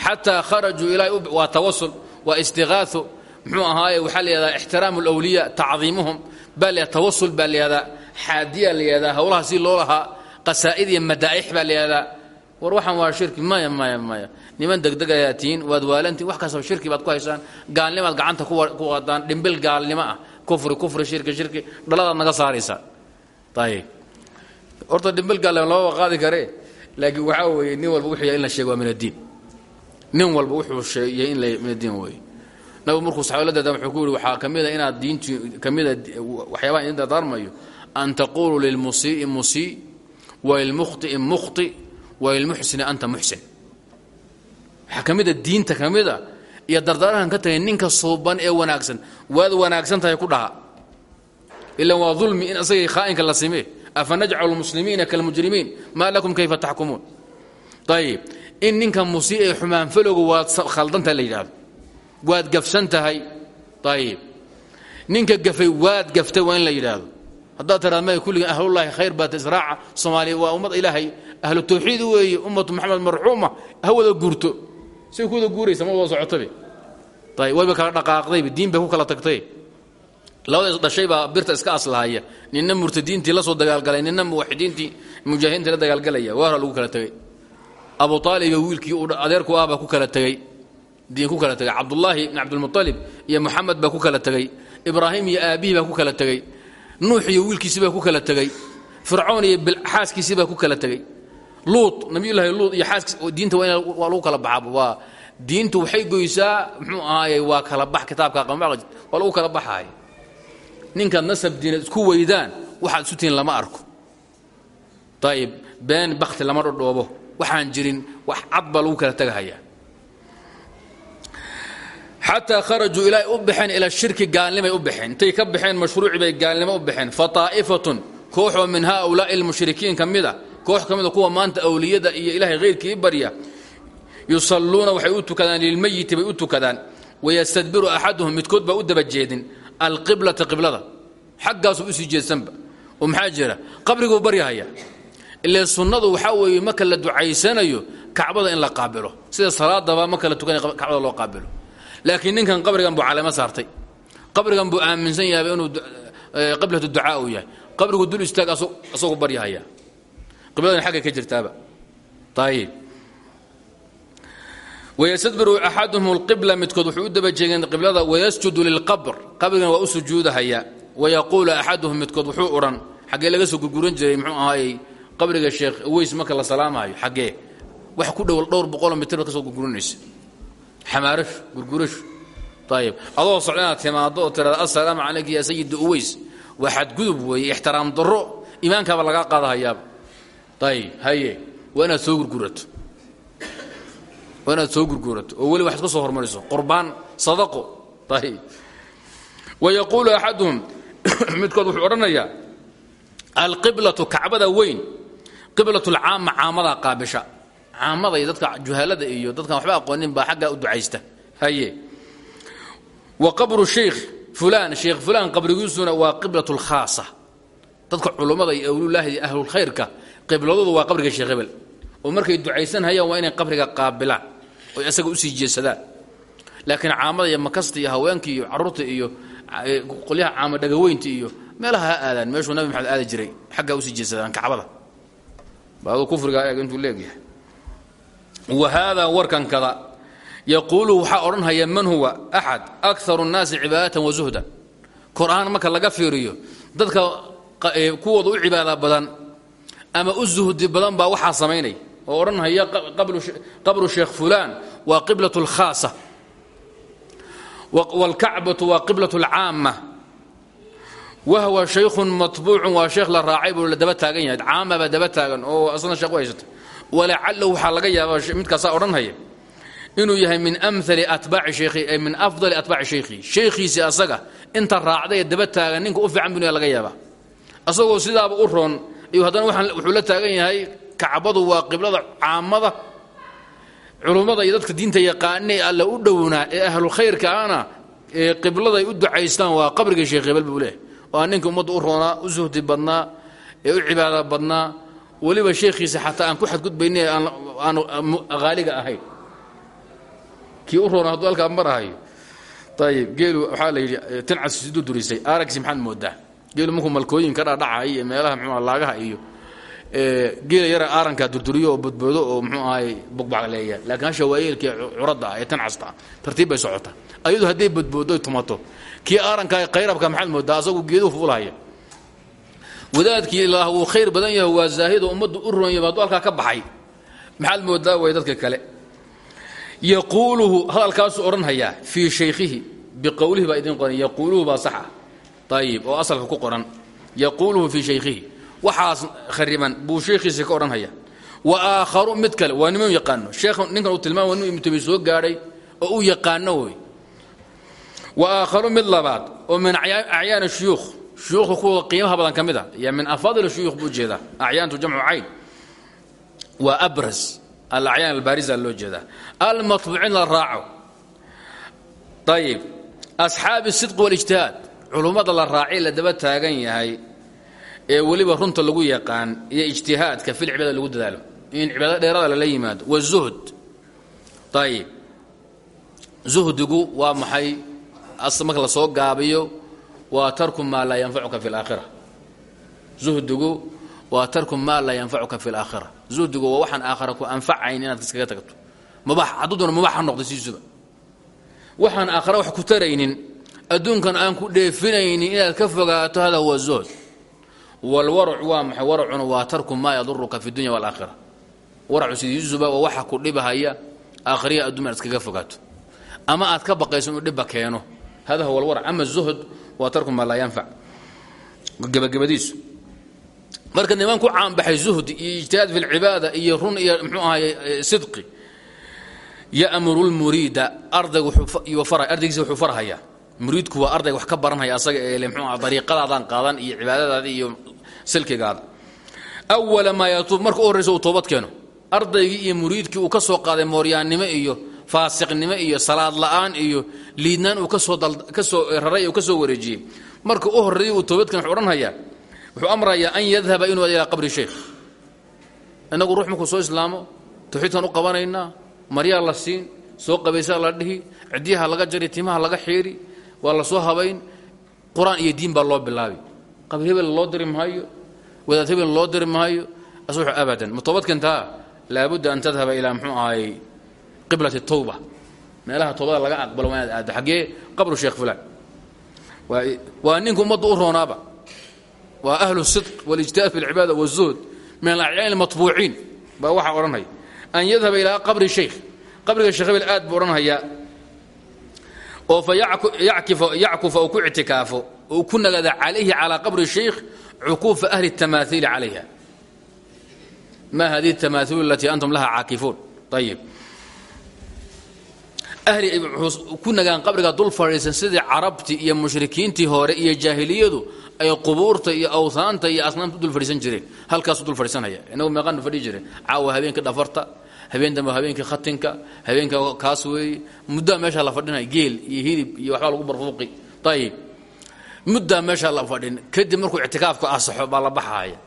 Speaker 1: Xataa kharajuu ilaa waa tawasul waa istiqaao muxuu ahaaye waxaa la yihahdaa ixtiraamu alawliya tacdiimuhum. Baa la tawasul baa la yihahdaa xaadiya la yihahdaa howlaha si loo lahaa qasaa'id iyo madaa'ix baa war waxaan waa shirki maya maya maya niman degdeg ayaa tihiin waad waalantiin wax kastaba shirki baad ku haysaan gaalnimaad gacanta ku wadaan dhimbil gaalnimo ah kufri kufri shirki shirki dhaladaad naga saaraysaa. Ayib horta dhimbil gaalnimo lamaba qaadi karee laakiin waxaa weeye nin walba wuxuu yahay in la sheego waa min addiin nin walba wuxuu sheegay in la min addiin weeye. Nabigu markuu saxaaba la dardaarmay wuxuu ku yidhi waxaa ka mid a inaad diintu ka mid a waxyaabaha idin dardaarmayo an taquluu lilmusii'i musii walilmukhti'i mukhti walilmuxsini anta muxsin waxaa ka mid a diinta ka mid a iyo dardaarankan ka tagay ninka suuban ee wanaagsan. Waad wanaagsan tahay ku dhaha ilan waa dulmi in asagay khaa'inka la simee. Afa najcalu lmuslimiina kalmujrimiin? Maa lakum kayfa taxkumuun ayib in ninka musii ee xumaanfalowga waad khaldantahay la yidhaahdo. Waad gafsan tahay. Ayib ninka gafay waad gaftay waa in la yidhaahdo. Haddaad tiraad maya kulligan ahlullaahi khayr baata israaca. Soomaaliya waa ummad ilaahay. Ahlu tawxiid weeye ummatu maxamed marxuuma ha wada guurto say ku wada guuraysa ma wada socotabe wayba kala dhaqaaqdayba diin ku kala tagtay. Labada is dhashay baa birta iska aslahaya. Ninna murtadiintii la soo dagaalgalay ninna muwaxidiintii mujaahidiintii la dagaalgalaya waa hora lagu kala tegey abu aalibiyo wiilkii adeerku ah ku kala tegey diin ku kala tegay cabdullaahi ibn cabdilmualib iyo muxamed baa ku kala tegey ibraahim iyo aabihii baa ku kala tegey nuux iyo wiilkiisii baa ku kala tegey fircoon iyo xaaskiisii baa ku kala tegey luut nabiyullaahi luut iyo xaaskiis diinta waa waa lagu kala baxaaba waa diintu waxay goysaa muxuu ahaaye waa kala bax kitaabka qamaqid waa lagu kala baxaaya ninkaad nasab diinad isku weydaan waxaad isu lama arko. Ayib been bakti lama dhodhoobo waxaan jirin wax cad lagu kala tegahayaa xataa kharajuu ilaa u baxeen shirki gaalnimay u baxeen ka baxeen mashruuci bay gaalnimo u fa taa'ifatun kooxoo min haaulaa'i almushrikiin ka koox ka mida kuwa maanta awliyada iyo ilaahay hayrkii barya yusalluuna waxay u tukadaan lilmayiti bay u tukadaan. Wayastadbiru axaduhum midkood baa u daba jeedin alqiblata qiblada. Xaggaasuu u sii jeedsanba. Oo maxaa jira? Qabriguu baryahaya. Ile sunnadu waxaa weeye marka la ducaysanayo kacbada in la qaabilo. Sida salaadaba marka la tukanaya kacbada loo qaabilo. Laakiin ninkan qabrigan buu caleemo saartay. Qabrigan buu aaminsan yahay inuu qiblatu ducaa uu yahay. Qabrigu dul qibladan xaggay ka jirtaaba. Ayib wayastadbiru axaduhum alqibla midkood wuxuu u daba jeegeen qiblada wayasjudu lilqabr. Qabrigan waa u sujuudahaya. Wayaquulu axaduhum midkood wuxuu odhan xaggee laga soo gurguran jiray muxuu ahaayey qabriga sheekh weys marka la salaamayo xaggee wax ku dhow dhowr boqoloo mitir baad ka soo gurguranaysa xamaarashu gurgurashu. Ayib adoo socda inaad timaado oo tirada assalaamu calayka yaa sayida uweys waa xadgudub weeye ixtiraam darro. Iimaankaaba lagaa qaadahayaaba ayib haye waa soo gurgurato waa soo gurgurato oo ka soo hormariso qurbaan sadaqo ayib wayaquulu axaduhum midkood wuxuu odhanayaa alqiblatu kacbada weyn qiblat lcaama caamadaa qaabisha caamada iyo dadka juhalada iyo dadkan waxba aqoonin baa xaggaa u ducaysta haye wa qabru sheikh fulaan sheikh fulaan qabrigiisuna waa qiblat lkhaasa dadka culummada iyo awlulaahi iyo ahlulkhayrka qibladoodu waa qabriga sheekh hebel. Oo markay ducaysanhayaan waa inay qabriga qaabilaan oy isaga u sii jeesadaan. Laakiin caamada iyo makasta iyo haweenka iyo carruurta iyo qolyaha caama dhagaweynta iyo meelaha ha aadaan meeshuu nabi maxamed aadi jiray xaggaa u sii jeesadaan kacbada. Baadu kufrigaa eeg intuu leegyahay wa haadaa warkan kada yaquulu waxaa odhanhaya man huwa axad akaru nnaasi cibaadatan wa zuhdan? Kor ahaan marka laga fiiriyo dadka kuwooda u cibaada badan ama u zuhdi badan baa waxaa samaynaya oo odhanhaya qabru sheekh fulaan waa qiblat اlkhaasa wاlkacbatu waa qiblat اlcaama wahwa shaykhun matbuucun waa sheekh la raacay buu la daba taagan yahay caama baa daba taagan oo asna sheekh u haysata walacalahu waxaa laga yaabaa midkaasaa odhanhaya inuu yahay min amali atbaaci shaykhi ay min afdali atbaaci shaykhi shaykhiisi asaga inta raacday ee daba taagan ninka u fiican binu laga yaabaa asagoo sidaaba u roon ayuu haddana wuxuu la taagan yahay kacbadu waa qiblada caamada culummada iyo dadka diinta yaqaanay alla u dhownaa ee ahlu khayrka ana ee qibladay u ducaystaan waa qabriga sheekh hebel buu leehay waa ninka ummadda u roonaa u suhdi badnaa ee u cibaada badnaa weliba sheekhiisa xataa aan ku xadgudbayni aan haaliga ahayn. Kii u roona hadduu halkaa marahayo ayib geelu waxaa la yidhi tincas siduu durisay aragsi maxaad moodaa geelu markuu malkooyin ka dhadhacay iyo meelaha mxuu laagaha iyo geela yara aarankaa durduriyo oo oo mxuu ahay bugbacleeya laakiin hasha waayeelkii curadda ah ee tancasta ah tartiib bay socotaa. Ayadu hadday badboodo tumato kii aaranka qayrabka maxaad moodaa asagu geeduhu fuulahaya wadaadkii ilaah wuu khayr badan yahay waa zaahidoo ummaddu u yahay hadduu halkaa ka baxay. Maxaad moodaa way dadka kale. Yaquuluhu hadalkaasuu odhanhayaa fii shaykhihi biqowlihi baa idin qoran yaquuluhu baa sax ayib oo asalka ku qoran yaquuluhu fii shaykhihi waxaas khariban buu sheekhiisa ka odhanhaya wa aakharu mid kale waa niman yaqaano sheekh ninkan uu tilmaama waa nin ibnu soo gaadhay oo uu yaqaano wey wa aakharu mid labaad oo min acyaani shuyuukh shuyuukhda kuwa qiimaha badan ka mid a ya min afaadil shuyuukh buu jeedaa acyaantu jamcu cayn waa abras alacyaan albaarisa loo jeedaa almatbuuciin la raaco ayib asxaabi sidq walijtihaad culummada la raacay la daba taagan yahay ee weliba runta lagu yaqaan iyo ijtihaadka fil cibaada lagu dadaalo. In cibaado dheerada lala yimaado. Wazuhd ayib zuhdigu waa maxay? Marka la soo gaabiyo waa tarku maa laa yanfacuka fi laakhira zuhdigu waa tarku maa laa yanfacuka fi laakhira zuhdigu waa waxaan aakhira ku anfacayn inaad iskaga tagto. Mubax hadduu doona mubax ha noqda siisuba waxaan aakhira wax ku taraynin adduunkan aan ku dheefinaynin inaad ka fogaato hada huwa zuhd. Walwarac waa maxay? Waracuna waa tarku maa yaduruka fi dunya walaakhira waracu sidiisuba waa waxa ku dhibahaya aakhiriya adduun aad iskaga fogaato. Ama aad ka baqayso inuu dhibba keeno. Hada huwa alwarac ama zuhd waa tarku maa laa yanfac gebagabadiisu. Marka niman ku caanbaxay zuhdi iyo ijtihaad fi lcibaada iyo run iyo mxuu ahay sidqi. Yamuru lmuriida ardaygu wuxuu farhayaa muriidku waa ardayga wax ka baranhaya asaga ee mxuu aha dariiqadaadaan qaadan iyo cibaadadaada iyo silkigaada. Awala maa yatuub marka u horraysa toobad keeno. Ardaygii iyo muriidkii uu ka soo qaaday mooryaannimo iyo faasiqnimo iyo salaad la'aan iyo liidnaan uu ka soo raray uu ka soo wareejiyey. Marka u horreeyay uu toobad keeno wuxuu wuxuu amrayaa an yadhaba inuu ilaa qabri sheekh innagu ruux markuu soo islaamo tawxiidkan u qabanaynaa maryaa la siin soo qabaysaa la dhihi cidyaha laga jari timaha laga xiiri waa soo habayn qur'aan iyo diin baa loo bilaabi. Hebel loo diri maayo loo diri maayo abadan. Ma toobadkantaa laabudda an tadhaba ilaa mxuu qiblat tawba. Meelaha toobada laga aqbalo waa inaad aaddo. Qabru sheekh fulaan waa ninka ummadda u roonaaba. Ahlu sidq walijtihaad fi lcibaada wazuhd min alacyaan almatbuuciin baa waxaa odhanaya. An yadhaba ilaa qabri shaykh qabriga sheekh hebel aad buu oo fayackufa uu ku ictikaafo uu ku nagaada calayhi calaa qabri shaykh cukuufa ahli اtamaaiili calayha. Ma hadihi اtamaaiil alatii antum laha caakifuun? Ayib ahli ku qabriga dul fadhiisan sidii carabtii iyo mushrikiintii hore iyo jaahiliyadu ay qubuurta iyo awhaanta iyo asnaamta dul fadhiisan jireen. Halkaasu dul fadhiisanaya. Inagu meeqaanu fadhii jireen. Caawa habeenkii dhafarta habeen dambe habeenkii khatinka habeenka kaas weeye muddaa meeshaa la fadhinaya geel iyo hilib iyo waxbaa lagu barfuuqi ayib muddaa meeshaa la fadhin kadib markuu ictikaafku asaxo baa la baxaaya.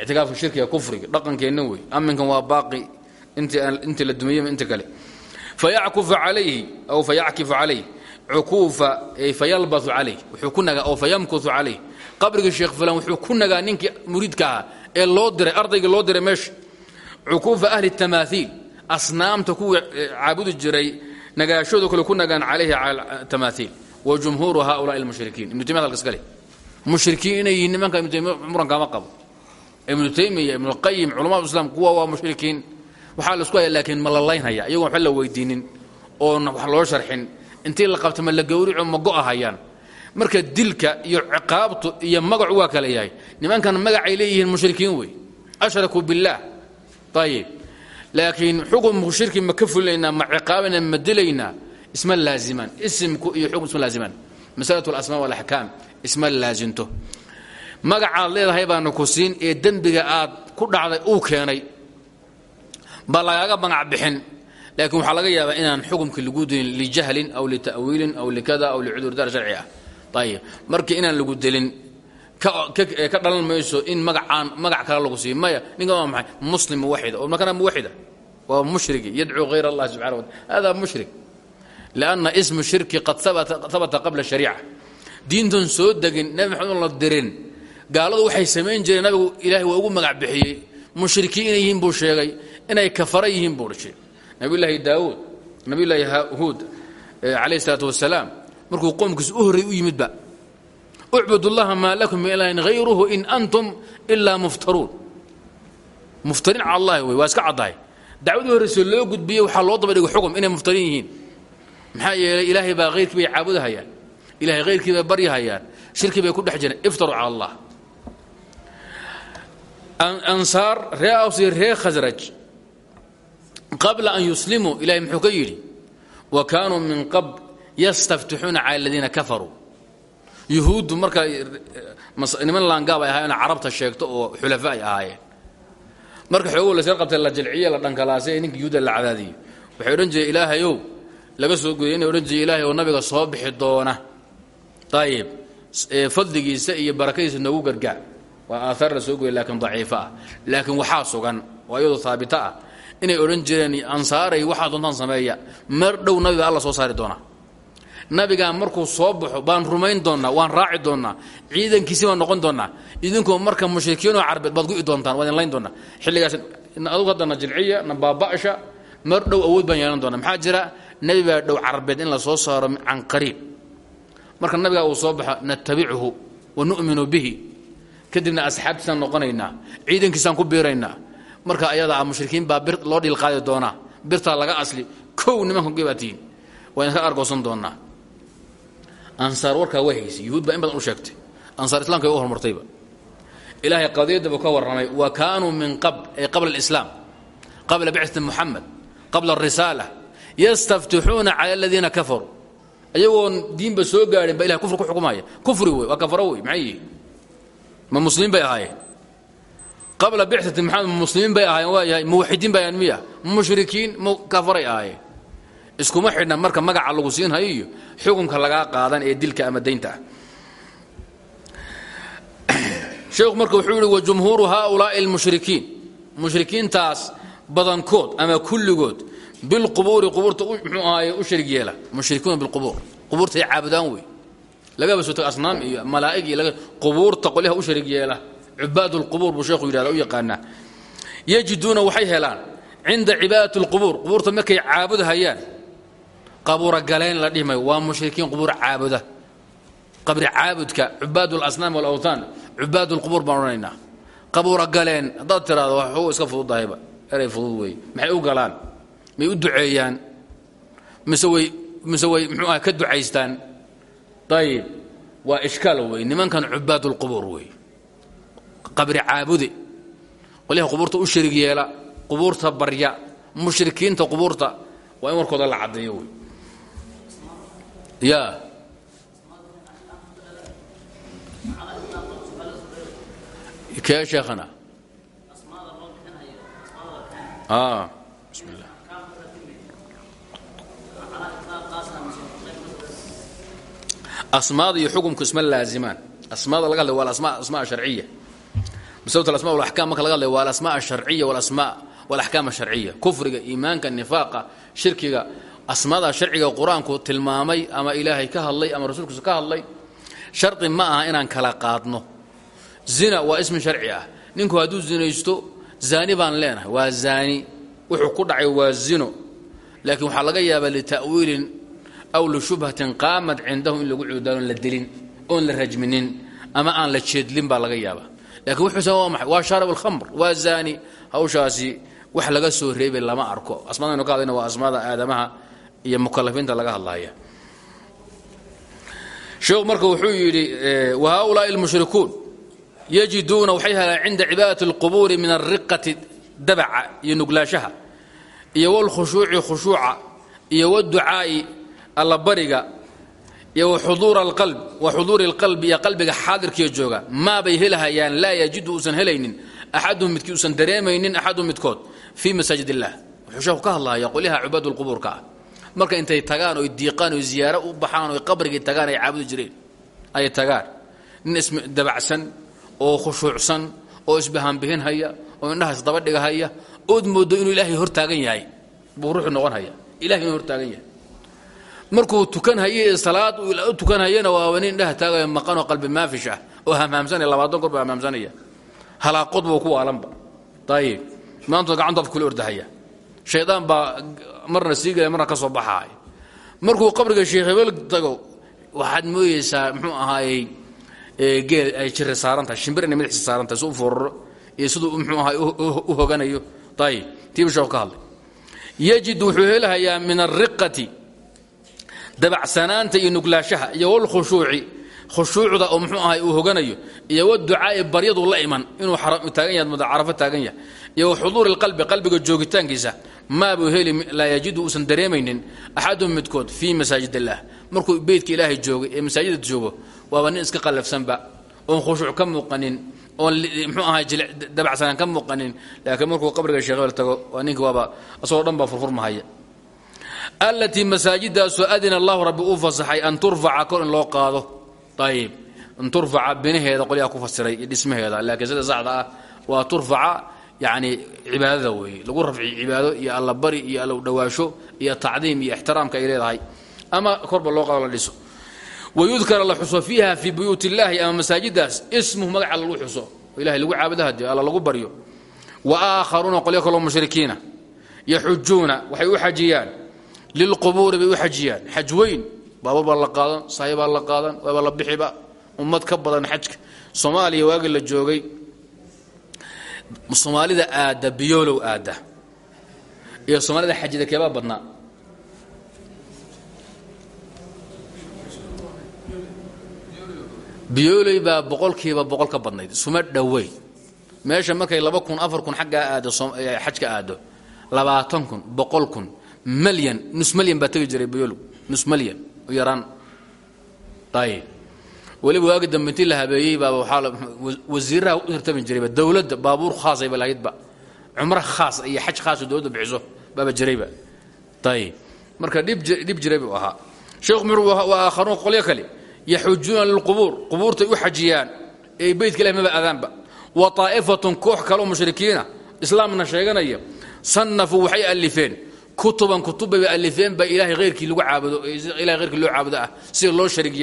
Speaker 1: Ictikaafka shirkiga kufriga dhaqankeenna wey aminkan waa baaqi. Intii la dumiyeyma inta kale. Fayackufu calayhi aw fayackifu calayh cukuufa fayalbau calayh wuxuu ku nagaa oo fayamkutu calayh qabrigii sheekh fulan wuxuu ku nagaa ninkii muriidka ahaa ee loo diray ardaygii loo diray meesha cukuufa ahli tamaaiil asnaamta kuwii caabudi jiray nagaashooda kale ku nagaan calayhi tamaaiil wa jumhuuru haulaai lmushrikiin ibnu taymiya halkas kale mushrikiin inay yihiin nimanka ibnu taymiya muran kama qabo. Ibnu taymiya ibnuqayim culamadu islam kuwa waa mushrikiin. Waxaa la isku haya laakiin ma la laynhaya iyagoon waxba la weydiinin oon wax loo sharxin. Intii la qabta ma la gawrico ma go'ahayaan marka dilka iyo ciqaabtu iyo magacu waa kala yahay. Nimankan magacay leeyihiin mushrikiin wey. Ashrakuu billaah ayib laakiin xukunku shirki ma ka fulinaynaa ma ciqaabayna ma dilaynaa isma laazimaan isimku iyo xukun isma laazimaan masalatu alasmaa walaxkaam isma laazinto magacaad leedahay baana ku siin ee dembiga aad ku dhacday uu keenay baa lagaaga magac bixin laakiin waxaa laga yaabaa inaan xukumka lagu dilin lijahlin aw lita'wiilin aw likada aw licudurdaar sharci ah markii inaan lagu dilin ka dhalan mayso in magacaan magac kale lagu siiyo maya ninkan waa maxay? Muslim muwaxida oo makana muwaxida. Waa mushrigi yadcuu hayr allah subxana wataala hada mushrik. Lianna ismu shirki qad habata qabla shariica. Diintan soo degin nabi maxamed la dirin. Gaaladu waxay samayn jireen nabigu ilaahay waa ugu magac bixiyey. Mushrikiin inay yihiin buu sheegay. Inay kafara yihiin buu sheegay nabiyulaahi daawuud nabiyulaahi huud calayh isalaatu wasalaam markuu qoomkiis u horray u yimidba ucbud llaha maa lakum min ilaahin hayruhu in antum ilaa muftaruun. Muftariin cala allahi wey waa iska caddahay. Dacwadii horreysoo loo gudbiyey waxaa loo daba dhigay xukm inay muftariin yihiin. Maxaa yeelay ilaahay baa hayrkii bay caabudahayaan ilahay hayrkii bay baryahayaan shirkii bay ku dhex jireen. Iftaruu cala allah. Ansaar ree aws iyo ree khasraj qabla an yuslimuu ilahay muxuu ka yidhi wa kaanuu min qabl yastaftixuuna cala aladiina kafaruu yuhuuddu marka niman laangaab ay ahaayeen carabta sheegto oo xulafa ay ahaayeen. Marka xoogo lasga qabtay la jilciye la dhankalaasay ee ninka la cadaadiyo. Waxay odhan jireen ilaahayow laga soo gudayay inay odhan jireen ilahay oo nabiga soo bixi doona. Ayib fadligiisa iyo barakadiisa noogu gargaar. Waa aahaar la soo goyay laakiin daciifo ah. Laakiin waxaa sugan oo iyadoo haabito ah inay odhan jireen ansaaray waxaa doontaan sameeya. Mar dhow nabiga alla soo saari doona nabigaa markuu soo baxo baan rumayn doonnaa waan raaci doonnaa ciidankiisi baan noqon doonnaa idinkoo marka mushrikiinoo carbeed baad gu'i doontaan waa idin layn doonnaa. Xilligaas adugu haddana jilciya na mar dhow awood baan yeelan doonaa maxaa jira? Nebi baa dhow carbeed in la soo saaro can qariib. Marka nabigaa uu soo baxo natabichu wa nu'minu bihi. Kadibna asxaabtiisaan noqonaynaa ciidankiisaan ku biiraynaa. Marka ayadaa mushrikiin baa bir loo dhiilqaadi doonaa. Birtaa laga asli kow nimanka gebaatiin waa idinka argoosan doonnaa ansaar warkaa waa yuhuud baa in badan u sheegtay. Ansaar islamka u hormartayba ilaahay qadiyadda buu ka warramay wa kaanuu min qabl ay qabla alislaam qabla bicati muxamed qabla arisaala yastaftixuuna cala aladiina kafaruu. Ayagoon diinba soo gaadhin ba ilahay kufri ku xukumaya. Kufri wey waa kafaro wey maxay ma muslimiin bay ahaayeen. Qabla bicati muxamed ma muslimiin bay ahaayeen waa yahay muwaxidiin bay ahayen mushrikiin kafaray ahaayeen iskuma xidhna marka magaca lagu siinhayo iyo xukunka lagaa qaadan ee dilka ama daynta ah sheekhu marka wuxuu yihi wajumhuuru haaulaai almushrikiin. Mushrikiintaas badankood ama kulligood bilqubuuri qubuurta muxuu ahaaye u sharig yeela. Mushrikuuna bilqubuur qubuurtay caabudaan wey lagaba soo tago asnaam iyo malaa'ig iyo qubuurta qolyaha u sharig yeela. Cubaad lqubuur buu sheekhu yidhahda u yaqaanaa. Yajiduuna waxay helaan cinda cibaadati lqubuur qubuurta markay caabudahayaan qabuura galeen la dhihi mayo waa mushrikiin qubuur caabuda. Qabri caabudka cubaad lasnaam walawthaan cubaad lqubuur baan odhanaynaa. Qabuura galeen haddaad tiraado waxuu iska fududahayba. Eray fudud wey. Maxay u galaan? May u duceeyaan? Mise way mise ka ducaystaan? Ayib waa ishkaal wey. Nimankan cubaad lqubuur wey. Qabri caabude qolyaha qubuurta u sharig yeela. Barya. Mushrikiinta qubuurta. Waa in la caddeeyo ya. Kee sheekhana bismi llah asmaada iyo xukumku isma laazimaan asmaada laga hadlay waa asma asmaa sharciya maslatu alasma walaxkam marka laga hadlaya waa alasmaa alsharciya walasmaa walaxkaam alsharciya kufriga iimaanka nifaaqa shirkiga asmaada sharciga qur'aanku tilmaamay ama ilaahay ka hadlay ama rasuulkiisu ka hadlay shardi ma aha inaan kala qaadno. Zina waa ismi sharci ah. Ninku hadduu zinaysto zaani baan leenahay. Waa zaani. Wuxuu ku dhacay waa zino. Laakiin waxaa laga yaabaa lita'wiilin aw lishubhatin qaamad cindahu in lagu cuudaano la dilin oon la rajminin ama aan la jeedlin baa laga yaabaa. Lakiin wuxuu waa maxay? Waa shaarib alkhamr waa zaani. Hawshaasi wax laga soo reebay lama arko. Asmaadaynu ka hadlayna waa asmaada aadamaha iyo mukalafiinta laga hadlaaya sheekhu marka wuxuu yidhi wa haulaai almushrikuun yajiduuna waxay helaan cinda cibaadati اlqubuuri min alriqati dabaca iyo nuglaashaha iyo wاlkhushuuci khushuuca iyo wاducaa'i allabariga iyo xuduur alqalb wa xuduuri اlqalbi iyo qalbiga xaadirkiiyo jooga maabay helhayaan laa yajidu uusan helaynin axaduhum midkii uusan dareemaynin axaduhum midkood fii masaajid illah wuxuu sheeku ka hadlaya qolyaha cibaadu lqubuurka ah marka intay tagaan oy diiqaan oy ziyaaro u baxaan oy qabrigii tagaan ay caabudi jireen ay tagaan. Nin isdabacsan oo khushuucsan oo isbahaanbihin haya oo indhahaas dabadhiga haya ood moodo inuu ilaahay hor taagan yahay. Buu ruuxu noqon haya ilahay inuu hor taagan yahay. Markuu tukan haye salaad u tukan hayana waaba nin indhaha taagaya maqanoo qalbi maafish ah oo hamhaamsanaya labaatan goor buu hamhaamsanaya halaaqod buu ku waalanba ayib maanta gacantaad kula ordahaya shaydaan baa marna sii gelaya marna ka soo baxaay. Markuu qabriga sheekh hebel tago waxaad mooyeysaa muxuu ahaayey geel ay jiri saaran tahay shimbir inay madaxiisa saaran tahay si u fororo iyo muxuu ahaay u hoganayo. Ayib tiibu sheekhu ka hadlay. Yajid wuxuu helahayaa min alriqati dabacsanaanta iyo nuglaashaha iyo khushuucda oo muxuu ahay uu hoganayo iyo waducaa'i baryadu la iman inuu taagan yahay carafo taagan yahay iyo wa xuduuri lqalbi qalbiga joogitaankiisa maabuu heli laa yajidu uusan dareemaynin axaduhum midkood fii masaajid illah markuu beytka ilaahay joogay ee masaajida joogo waaba nin iska qallafsanba oon khushuuc ka muuqanin oon mxuu ahay dabacsanaan ka muuqanin laakiin markuu qabriga sheekhebel tago waa ninki waaba asagoo dhan baa furfurmahaya. Allatii masaajidaasoo adina allahu rabbi uu an turfaca kor in loo qaado. Ayib in turfaca binaheeda qolyaha ku fasiray iyo laakiin sida saxda ah waa turfaca yani cibaadada weeye. Lagu rafci cibaado iyo allabari iyo allow dhawaasho iyo tacdiim iyo ixtiraamka ay leedahay. Ama korba loo qaado la dhiso. Wayudkara la xuso fiiha fii buyuut illahi ama masaajidaas ismuhu magaca lagu xuso. Ilahay lagu caabudo hadee alla lagu baryo. Wa aakharuuna qolyo kaloo mushrikiina yaxujuuna waxay u xajiyaan. Lilqubuuri bay u xajiyaan. Xaj weyn la qaadan sahay la qaadan waaba la bixiba ummad ka badan xajka. Soomaaliya waagi la joogay soomaalida aadda biyoolow aadda iyo soomaalida xajida keebaa badnaa. Biyooley baa boqolkiiba boqol ka badnayd suma dhoweyn meesha markay laba kun afar kun aggaa aado xajka aado labaatan kun boqol kun malyan nus malyan baa tegi jiray biyoolow nus malyan u yaraan. Ayb weliba waagi dambe intii la habeeyey baaba waxaa wasiiraha u tartami jirayba dowladda baabuur khaasayba lahaydba cumro khaas iyo xaj khaaso dowladda bixiso baaba jirayba ayb marka dhib jiray buu ahaa. Sheekhu mur waa aakharuun qolyo kale. Yaxujuuna lilqubuur qubuurtay u xajiyaan ee beytka ilahi maba aadaanba wa طaa'ifatun koox kaleo mushrikiina islaamna sheeganaya sanafuu waxay alifeen kutuban kutub bay alifeen baa ilaahay heyrkii lagu caabudo ilahay heyrkii loo caabudo ah loo sharig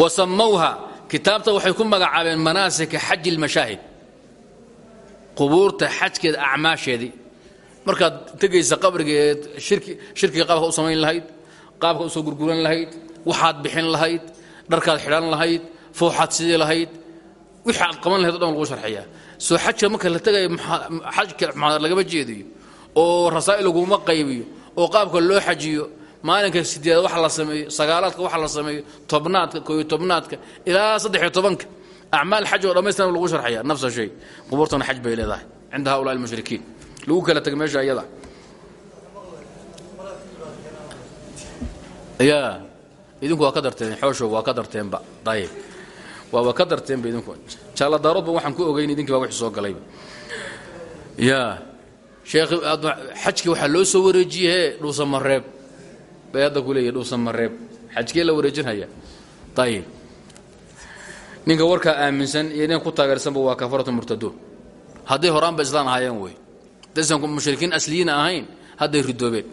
Speaker 1: wa sammowha kitaabta waxay ku magacaabeen manaasika xaji اlmashaahid qubuurta xajkeeda acmaasheedii markaad tegaysa qabrigeed shirkiga qaabka u samayn lahayd qaabka u soo gurguran lahayd waxaad bixin lahayd dharkaad xidhan lahayd fooxaad sidii lahayd wixii aad qaban lahayd o dhan lagu sharxiyaa soo xajka marka la tegayo xajka lagama jeediyo? Oo rasaa'il laguma qaybiyo? Oo qaabka loo xajiyo maalinka sideedaad waxa la sameeyo sagaalaadka waxa la sameeyo tobnaadka kooyo tobnaadka ilaa saddexiyo tobanka acmaal xaj oo dhammaystiran lagu sharxaya nafsa shay. Qubuurtana xaj bay leedahay cinda haulaa almushrikiin. Lagu kala tega meesha iyada ya idinku waa ka darteen xoosho waa ka darteenba. Ayib waaba ka darteenba idinku. Jaalladaaroodba waxaan ku ogeyn idinkii baa wixii soo galayba. Ya sheekh xajkii waxaa loo soo wareejiyehee dhuusa mareeb bay hadda ku leeyahy dhuusa mareeb xajkee la wareejinhaya ayib ninka warkaa aaminsan iyo ninka ku taageersanba waa kafaratu murtaduun. Hadday horaanba islaan ahaayeen wey. Daysan mushrikiin asliyiin ahayn hadday ridoobeen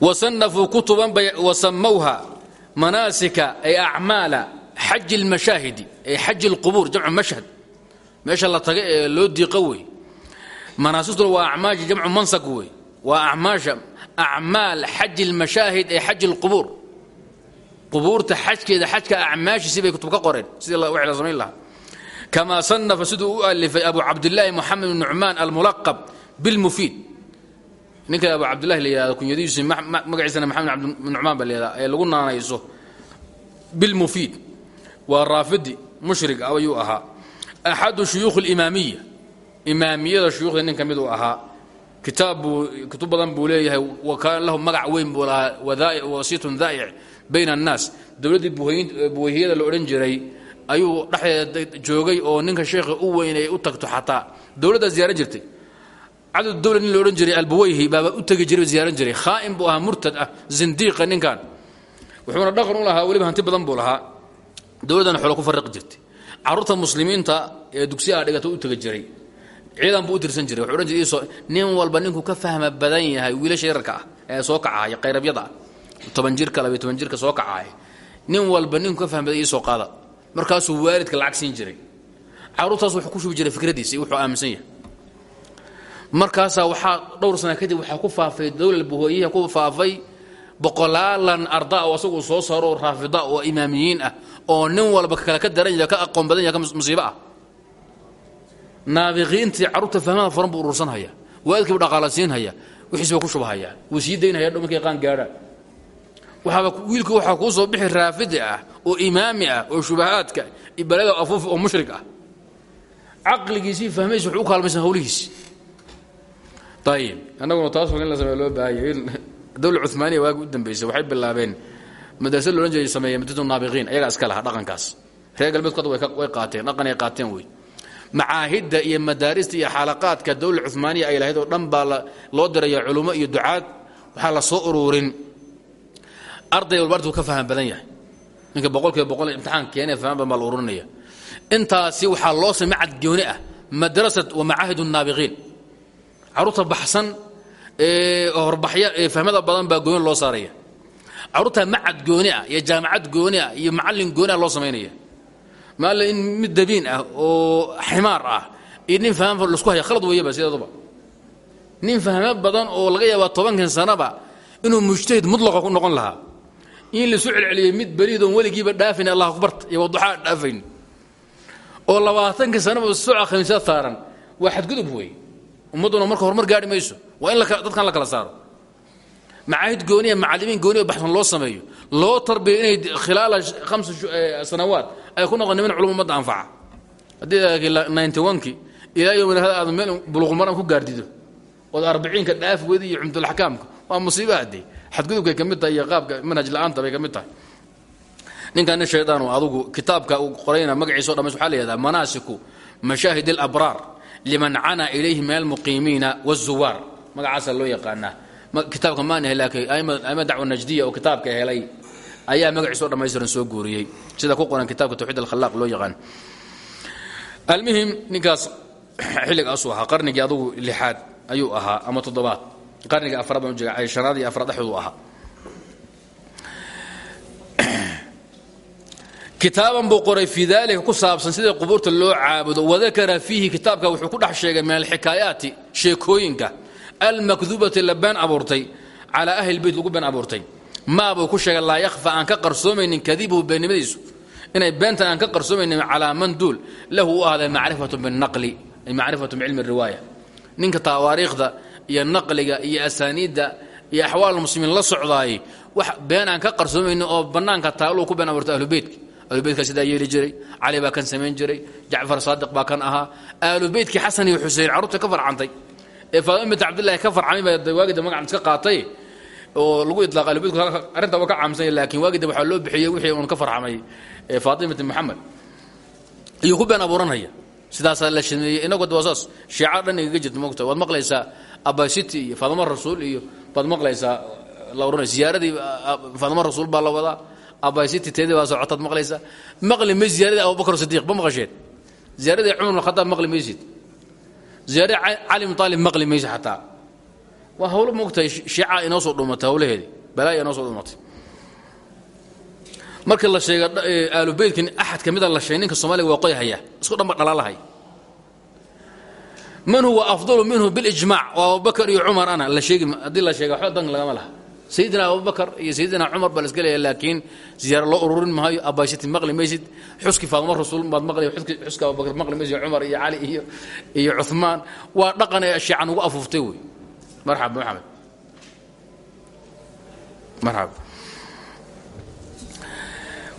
Speaker 1: wasanafuu kutuban wasamowha manaasika ay acmaala xaji اlmashaahidi ay xaji اlqubuur jamcu mashhad. Meesha la taga ee loo diiqo wey. Manaasistuna waa acmaashi jamcu mansag wey. Waa acmaasha acmaal xaji lmashaahid ee xaji lqubuur qubuurta xajkeeda xajka acmaashiisii bay kutub ka qoreen. Sidii wax la samayn lahaa kamaa sanafa siduu u alifay abu cabdillaahi moxamed bn nucmaan almulaqab bilmufiid. Ninka abu cabdillahi la yihahdo kunyadiisu magaciisana maxamed nucmaan ba la yihahdaa ee lagu naanayso bilmufiid. Waa raafidi mushrig ayuu ahaa. Axadu shuyuukhi limaamiya imaamiyada shuyuukhda nin ka mid uu kitaab buu kutub badan buu leeyahay wa kaana magac weyn buu lahaa wasiitun daa'ic bayna annaas. Dowladdii buwayhiyada la odhan jiray ayuu dhexdeeda joogay oo ninka sheekha u weyn u tagto xataa. Dowladdaa ziyaaran jirtay. Cadad dowla la odhan jiray albuwayhi baaba u tegi jiray ziyaaran jiray. Khaa'im buu ahaa murtad ah zindiiqa ninkan. Wuxuuna dhaqan u lahaa weliba hanti badan buu lahaa. Dowladdana xoolo ku farriqi jirtay. Carruurta muslimiinta ee dugsiyaha dhigata u tegi jiray ciidan buu u tirsan jiray wuxuu odhan jiray isoo nin walba ninkuu ka fahma badan yahay wiilasha yararka ah ee soo kacahaya qayrabyada toban jirka labiyo toban jirka soo kacahaya nin walba ninkuu ka fahma badan iisoo qaada. Markaasuu waalidka lacag siin jiray. Carruurtaas wuxuu ku shubi jiray fikradiisa wuxuu aaminsan yahay. Markaasaa waxaa dhowr sana kadib waxaa ku faafay dowlad buhooyiha ku faafay boqolaalan arda oo asagu soo saaro raafida oo imaamiyiin ah oo nin walba kale ka daran yahay ka aqoon badan yahay ka musiibo ah naabiqiintii carruurta fahmada furan buu urursanhaya waalidkiibu dhaqaala siinhaya wixiisba ku shubahaya wuu sii daynhaya dhow markay qaan gaadhaan waxaaba wiilku waxaa kuu soo bixi raafidi ah oo imaami ah oo shubahaadka balada afuufi oo mushrik ah. Caqligiisii fahmaysi wuxuu u kaalmaysan hawlihiisi. Ayib annaguna taas in la sameeya loo baahanya in dowla cumaaniya waagi u dambaysay waxay bilaabeen madrasa loodhan jiray sameeya madrasatu naabiqiin ayagaa iska laha dhaqankaas. Reer galbeedku hadda way qaateen dhaqan ay qaateen wey macaahidda iyo madaarista iyo xalaqaadka dowla cumaaniya ay lahayd oo dhan baa loo diraya culummo iyo ducaad waxaa la soo ururin. Arday walba ardu ka faham badan yahay. Ninka boqolkiiba boqol imtixaan keenee faham badan baa la ururinaya. Intaasi waxaa loo samay cadgooni ah madrasat wa macaahid naabiqiin. Carruurta baxsan ee horbaxya ee fahmada badan baa gooni loo saaraya. Carruurta macad gooni ah iyo jaamacad gooni ah iyo macallin gooni ah loo samaynaya maala in mid dabiin ah oo ximaar ah iyo nin faham lasku haya khalad weeyaba sideeduba nin fahmo badan oo laga yaabaa tobankan sanaba inuu mujtahid mutlaqa ku noqon lahaa. In laisu celceliyey mid beriidoon weligiiba dhaafin allah akbarta iyo waduxaa dhaafayn. Oo labaatanka sanaba soca khamiisya saaran waa xadgudub wey ummadduna marka horumar gaari mayso waa in dadkan la kala saaro. Macaahid gooniya macallimiin gooniya baxsan loo sameeyo loo tarbiyo inay khilaala hamsa sanawaat ay ku noqon niman culum ummadda anfaca haddii ninety onkii ilaa yowmina hada aad meel buluqmaran ku gaardido ood arbiciinka dhaaf wedi iyo cumdulaxkaamka waa musiiba haddee xadgudubkay ka mid tahay qaabka manhaj la'aanta ka mid tahay. Ninkan nin shaydaan adugu kitaabka uu qorayna magaciiso dhamays waxaa la yihahdaa manaasiku mashaahid alabraar liman cana ilayhi min almuqiimiina wazuwaar. Magacaasaa loo yaqaanaa. Kitaabka maan he laakiin aima dacwa najdiya oo kitaabka helay ayaa magaciisoo dhammaystiran soo guuriyey sida ku qoran kitaabka tawxiid alkhalaaq loo yaqaan. Almuhim ninkaas xilligaasuu ahaa qarnigii adugu lixaad ayuu ahaa ama toddobaad. Qarniga afraad baan ujeega shanaad iyo afraad dhexdoodu ahaa. Kitaaban buu qoray fii dalika ku saabsan sida qubuurta loo caabudo wadakara fiihi kitaabka wuxuu ku dhex sheegay min alxikaayaati sheekooyinka. Almakdubati la been abuurtay calaa ahli beyt lagu been abuurtay maabuu ku sheegay laa yakhfa aan ka qarsoomaynin kadibuhu beennimadiisu inay beentan aan ka qarsoomaynin calaa duul lahu u ahday macrifatu binaqli macrifatu bicilmi riwaaya. Ninka tawaariikhda iyo naqliga iyo asaaniidda iyo axwaal muslimiin la socdaayey wax been aan ka qarsoomaynin oo bannaanka taaluu ku been abuurtay ahlubeytka ahlubeytka sidaa yeeli jiray cali baa kan samayn jiray jacfar saadiq baa kan ahaa. Ahlubeytkii xasan iyo xusein carruurta ka farcantay. Ee faadima bint ka farcamay baa waagida magacan iska qaatay oo lagu idlaaq ahlubeytku arrintaa waa ka caamsanya laakiin waagida waxaa loo bixiyey wixii uun ka farcamay faatima bint maxamed iyo ku been abuuranaya. Sidaasaa la shameeyey inagu waa saas shiica dhan igaga jirta mogta waad maqlaysaa abasiti iyo faadimo rasuul iyo baad maqlaysaa la odhanay ziyaaradii faadimo rasuul baa la wadaa. Abaysiti teedii baa socotaad maqlaysa. Maqli may ziyaaradii abubakar sidiiq ma maqasheen ziyaaradii cumar bin khataab maqli maysid ziyaaradii cali bin taalib maqli maysid xataa waa hawlo moogtahay shiica inoo soo dhumatay hawlaheedii balaaya inoo soo dhumatay. Marka la sheega aalubeytkan axad ka mida la sheegay ninka waa qoyhaya isku dhanba dhalaalahay. Man huwa afdalu minhu bilijmac oo abubakar iyo cumar ana la sheegi haddii la sheega waxba dan lagama laha. Sayidina abubakar iyo sayidina cumar baa la laakiin ziyaaro loo ururin maayo abaysiti maqli maysid xuski faadmo rasuul baad maqli xuska abubakar maqli maysid cumar iyo cali iyo iyo cuthmaan waa dhaqan ee shiican ugu afuuftay marxaba maxamed marxaba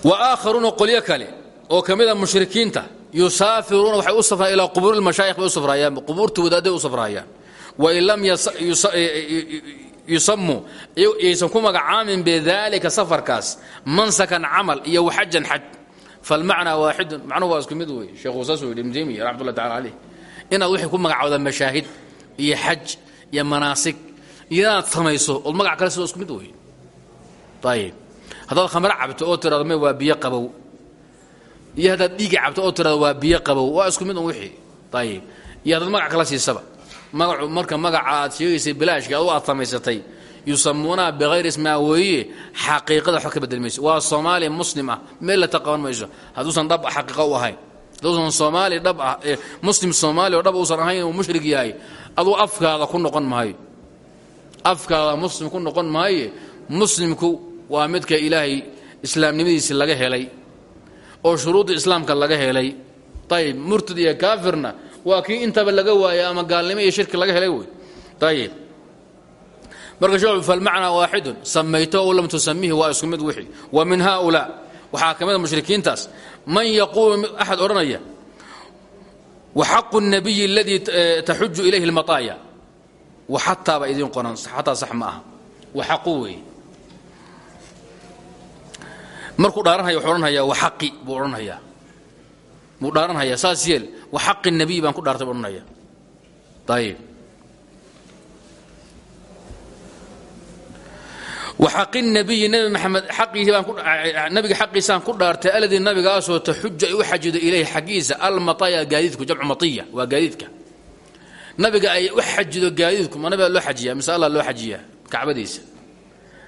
Speaker 1: wa aakharuuna qolyo kale oo ka mida mushrikiinta yusaafiruuna waxay u safraan ilaa qubuuri lmashaayikh bay u safraayaan qubuurta wadaadday u safraayaan wain lam yusamuu yaysan ku magacaamin bidalika safarkaas mansakan camal iyo waxajan xaj. Falmacnaa waaxidun macnuhu waa isku mid wey sheekhu saas yidhi ibnu taymiya raxmatullahi tacala caleyh inaad waxay ku magacawdaa mashaahid iyo xaj iyo manaasig iyo inaad samayso magac kale sidoo isku mid wey ayib haddaad khamro cabto oo tirado me waa biyo qabow. Iyo haddaad dhiiga cabto oo tirado waa biyo qabow waa isku mid wixii. Ayib iyo haddaad magac kala siisaba magacu marka magaca aad sheegaysay bilaashka adu aad samaysatay yusamuunaha bihayri ismaa weeye xaqiiqada waxba ka waa soomaali muslim ah meel mayso. Hadduusan dhab xaqiiqa u ahayn. Hadduusan soomaali dhab ah muslim soomaali oo dhab ahayn uu mushrig yahay aduu afkaada ku noqon maayo afkaada muslim ku noqon maaye muslimku waa midka ilaahay islaamnimadiisi laga helay oo shuruudda islaamka laga helay. Ayib murtad iyo kaafirna waa kii intaba laga waayay ama gaalnimo iyo shirki laga helay wey. Ayib marka shee falmacnaa waaxidun samayto ow lam tusamihi waa isku mid wa min haaulaa waxaa ka mid a mushrikiintaas man yaquulu axad odhanaya وحق النبي الذي taxuju ilayhi المطايا waxataaba idiin qoran xataa sax ma aha. Waxaqu weeye markuu dhaaranhaya wuxuu odhanhayaa waxaqi buu odhanhayaa. Wuu dhaaranhayaa saas yeel waxaqi nabiy baan ku dhaartay bu odhanhaya waxaqi nabiyi nabi maxamed nabiga xaqiisaan ku dhaartay aladii nabigaasoo taxuja ay u xajido ilayhi xaggiisa almataya gaadiidku jamcu matiya waa gaadiidka. Nabiga ay u xajido gaadiidku ma nabiga loo xajiyaa mise allah loo xajiyaa kacbadiisa.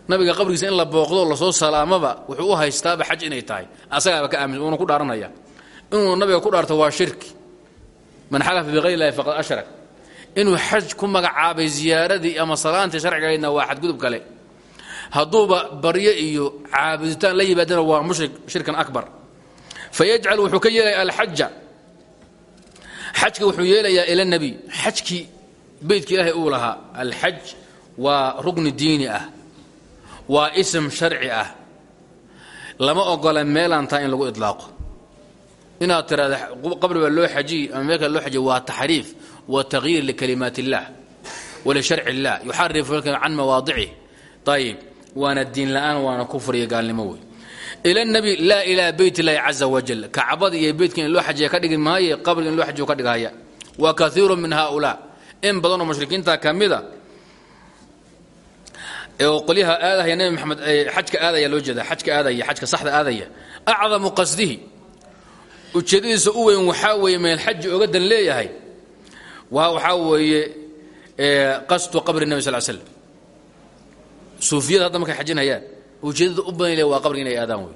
Speaker 1: Nabiga qabrigiisa in la booqdo la soo salaamaba wuxuu u haystaaba xaj inay tahay. Asagaaba ka aaminsan uuna ku dhaaranaya. Inuu nabiga ku dhaarto waa shirki. Man xalafa bikayr illahi faqad ashrak inuu xaj ku magacaabay ziyaaradii ama salaantii sharcigahaydna hadduuba baryo iyo caabuditaan la yimaadana waa mushrik shirkan akbar. Fayajcal wuxuu ka yeelaya alxaja xajka wuxuu yeelayaa ila nebiy xajkii beytka ilaahay uu lahaa. Alxaj waa rugni diini ah. Waa ism sharci ah. Lama ogola meelaan taha in lagu idlaaqo. Inaad tiraada qabri baa loo xajiy ama meel loo xajiy waa taxriif wa tagyiir likalimaat اllah walisharci اllah yuxarifu can mawaadicih ayib waana diin la'aan waana kufr iyo gaalnimo wey ila nebi laa ilaa beyt illahi caza wajal kacbada iyo beytka in loo xajiya ka dhigi maaye qabriga in loo xajiyo ka dhigahaya wa kaiiru min haulaa in badanoo mushrikiinta ka mida oo qolyaha aadahaya nebi maxamed xajka aadaya loo jeeda xajka aadaya xajka saxda aadaya acdamu qasdihi. Ujeedadiisa u weyn waxaa weeye meelxaji oga dan leeyahay. Waxaa weeye qasdu qabri nebi sal slam suufiyada hadda markay xajinayaan ujeedada u badan le waa inay aadaan wey.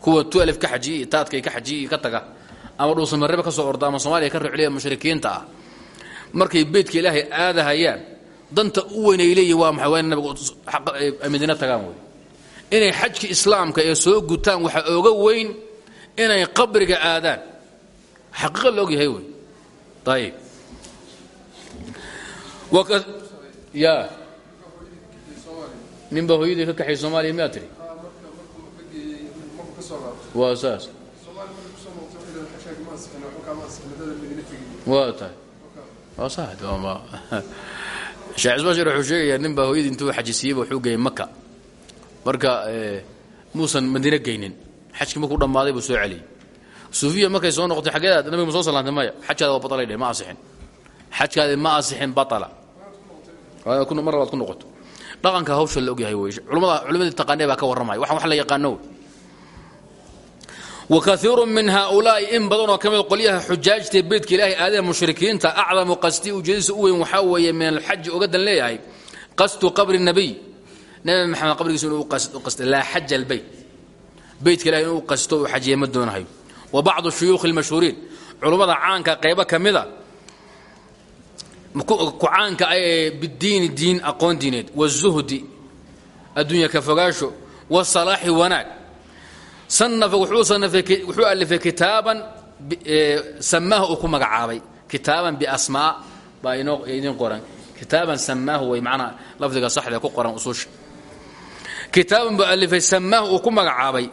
Speaker 1: Kuwa tualif ka xajiya iyo ka xajiya ka taga ama dhuusamareba ka soo orda soomaaliya ka ricliya mushrikiinta ah. Markay beytka ilaahay aadahayaan danta u weyn ay waa maxay? Waa in nabigu madiina tagaan wey. Inay xajki islaamka ee soo gutaan waxa oga weyn inay qabriga aadaan. Xaqiiqa la og yahay wey ayib ya nin baa hooyadii ka kaxay soomaaliya miyaa tiri? Waa saas. Waa tahay. Waa sax (laughs) sheekh cismaan sheer wuxuu sheegayaa nin baa hooyadii intuu xajisiiyeyba wuxuu geeyey maka marka muusan madiine geynin. Xajkii markuu dhammaaday buu soo celiyey. Suufiya markay soo noqotay xaggeedaad nabiga ma soo salaantay maya xajkaada waa batalay dheh ma asixin. Xajkaadi ma asixin batala. Mar labaad ku noqoto dhaqanka hawsha la ogyahay wey culimada culimadii taqaanee baa ka warramaya. Waxaan wax la yaqaano. Wey wa kaiiru min haaulaa'i in badanoo ka mid qolyaha xujaajtae beytka ilaahay aadee mushrikiinta acdamu qasdi ujeedadiisa u weyn waxaa weeye min alxaji ogadan leeyahay qasdu qabri nabiy. Nabi maxamed qabrigiisa inuu qasto laa xaja albeyt beytka ilahay inuu qasto uu xajiye ma doonahayo wa bacdu shuyuukhi almashhuuriin culummada caanka qaybo ka ku caanka ee bidiini diin aqoon diineed wazuhdi adduunya ka fogaasho wasalaaxi wanaag sanafa wuxuu alifay kitaaban samaahu uu ku magacaabay kitaaban biasmaa baa inoo idin qoran kitaaban samaahu way macnaa lafdiga saxda ku qoran usuusha kitaaban buu alifay samaahu uu ku magacaabay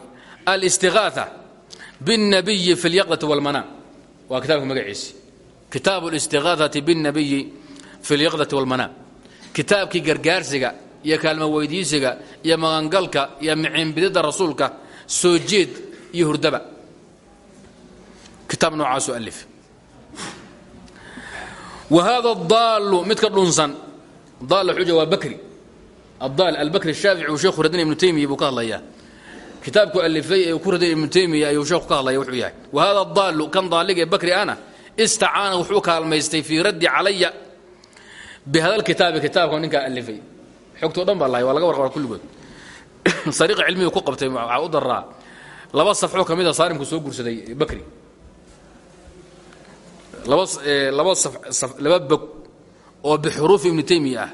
Speaker 1: alistigaatha biاnnabiyi fi اlyaqdati wاlmanaam waa kitaabka magaciisi kitaabu اlistigaahati biاnnabiyi fi اlyaqdati wاlmanaam kitaabkii gargaarsiga iyo kaalmo weydiisiga iyo magangalka iyo miciinbidida rasuulka soo jeed iyo hurdaba kitaab noocaasu alif wa hada daalu midka dhunsan daal xuja waa bakri adaal albakri shaafici uu sheekhu radin ibnu taymiya buu ka hadlayaa kitaabku alifay ee ku radin ibnu taymiya ayuu sheekhu ka hadlaya wuxuu yahay wa hada daalu kan daaliga ee bakri ana istacaana wuxuu kaalmaystay fii raddi calaya bihada lkitaabi kitaabka ninkaa alifay xogtoo dhan baa lahay waa warqaba kulligood. (coughs) Sariiqa cilmigu ku qabtay waxaa u daraa laba safxoo ka a saarimku soo guursaday bakri. Laba laba laba bog oo bixuruufi ibnu taymiya ah.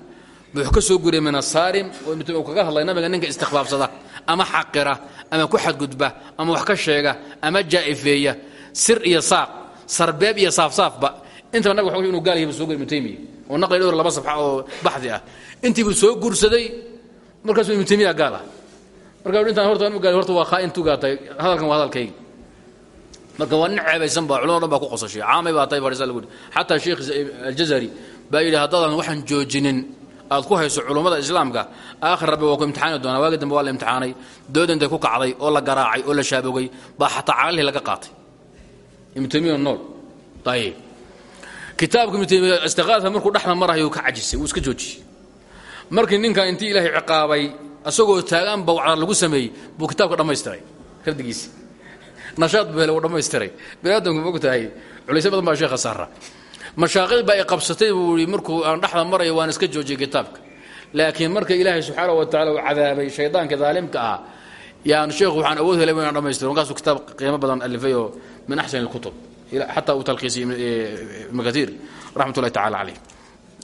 Speaker 1: Buu ka soo guriyay min asaarim oo ibnu taymiya kaga hadlay nabiga ninka istikhfaafsada ama xaqira ama ku xadgudba ama wax ka sheega ama jaa'ifeeya sir iyo saaq sarbeeb iyo saafsaafba. Intaba nabig waxa inu gaal yahay buu soo guriy ibnu taymiya oo naqli dhowr laba safxa oo baxdi ah. Intii buu soo guursaday markaasuu ibnu taymiya gaal ah. Marka intaan horta gaal horta waa khaa'in tugaatay hadalkan waa hadalkayga. Marka waa nin ceebaysan ba culamado dhan baa ku qosashay. Caamay baa tay fadhiisa lagu xataa sheekh aljazari baa yidhi haddaadan waxaan joojinin. Aad ku hayso culummada islaamka aakhir rabbi waa ku imtixaani doonaa. Waagi dambe waa la imtixaanay. Dooda intay ku kacday oo la garaacay oo la shaabogay. Baa xataa calalihii laga qaatay istiqaadka markuu dhexda marahayo ka cajisay wuu iska joojiyey markii ninkan intii ilaahay ciqaabay asagoo taagaan bawcda lagu sameeyey buu kitaabka dhammaystiray kardigiisi nashaad buu hele uu dhammaystiray. Biniaadamku ma sheekha saara. Mashaaqid baa qabsatay buu markuu aan dhexda marayo waan iska joojiyey kitaabka. Laakiin marka ilaahay subxaana wa tacala uu cadaabay shaydaanka daalimka ah yaan sheekhu waxaan awood helay inaan dhammaystiro markaasuu kitaab qiimo badan alifay oo min axsan ilkutub xataa uu talkhiisiyey ibnu katiir raxmat ullahi tacala caleyh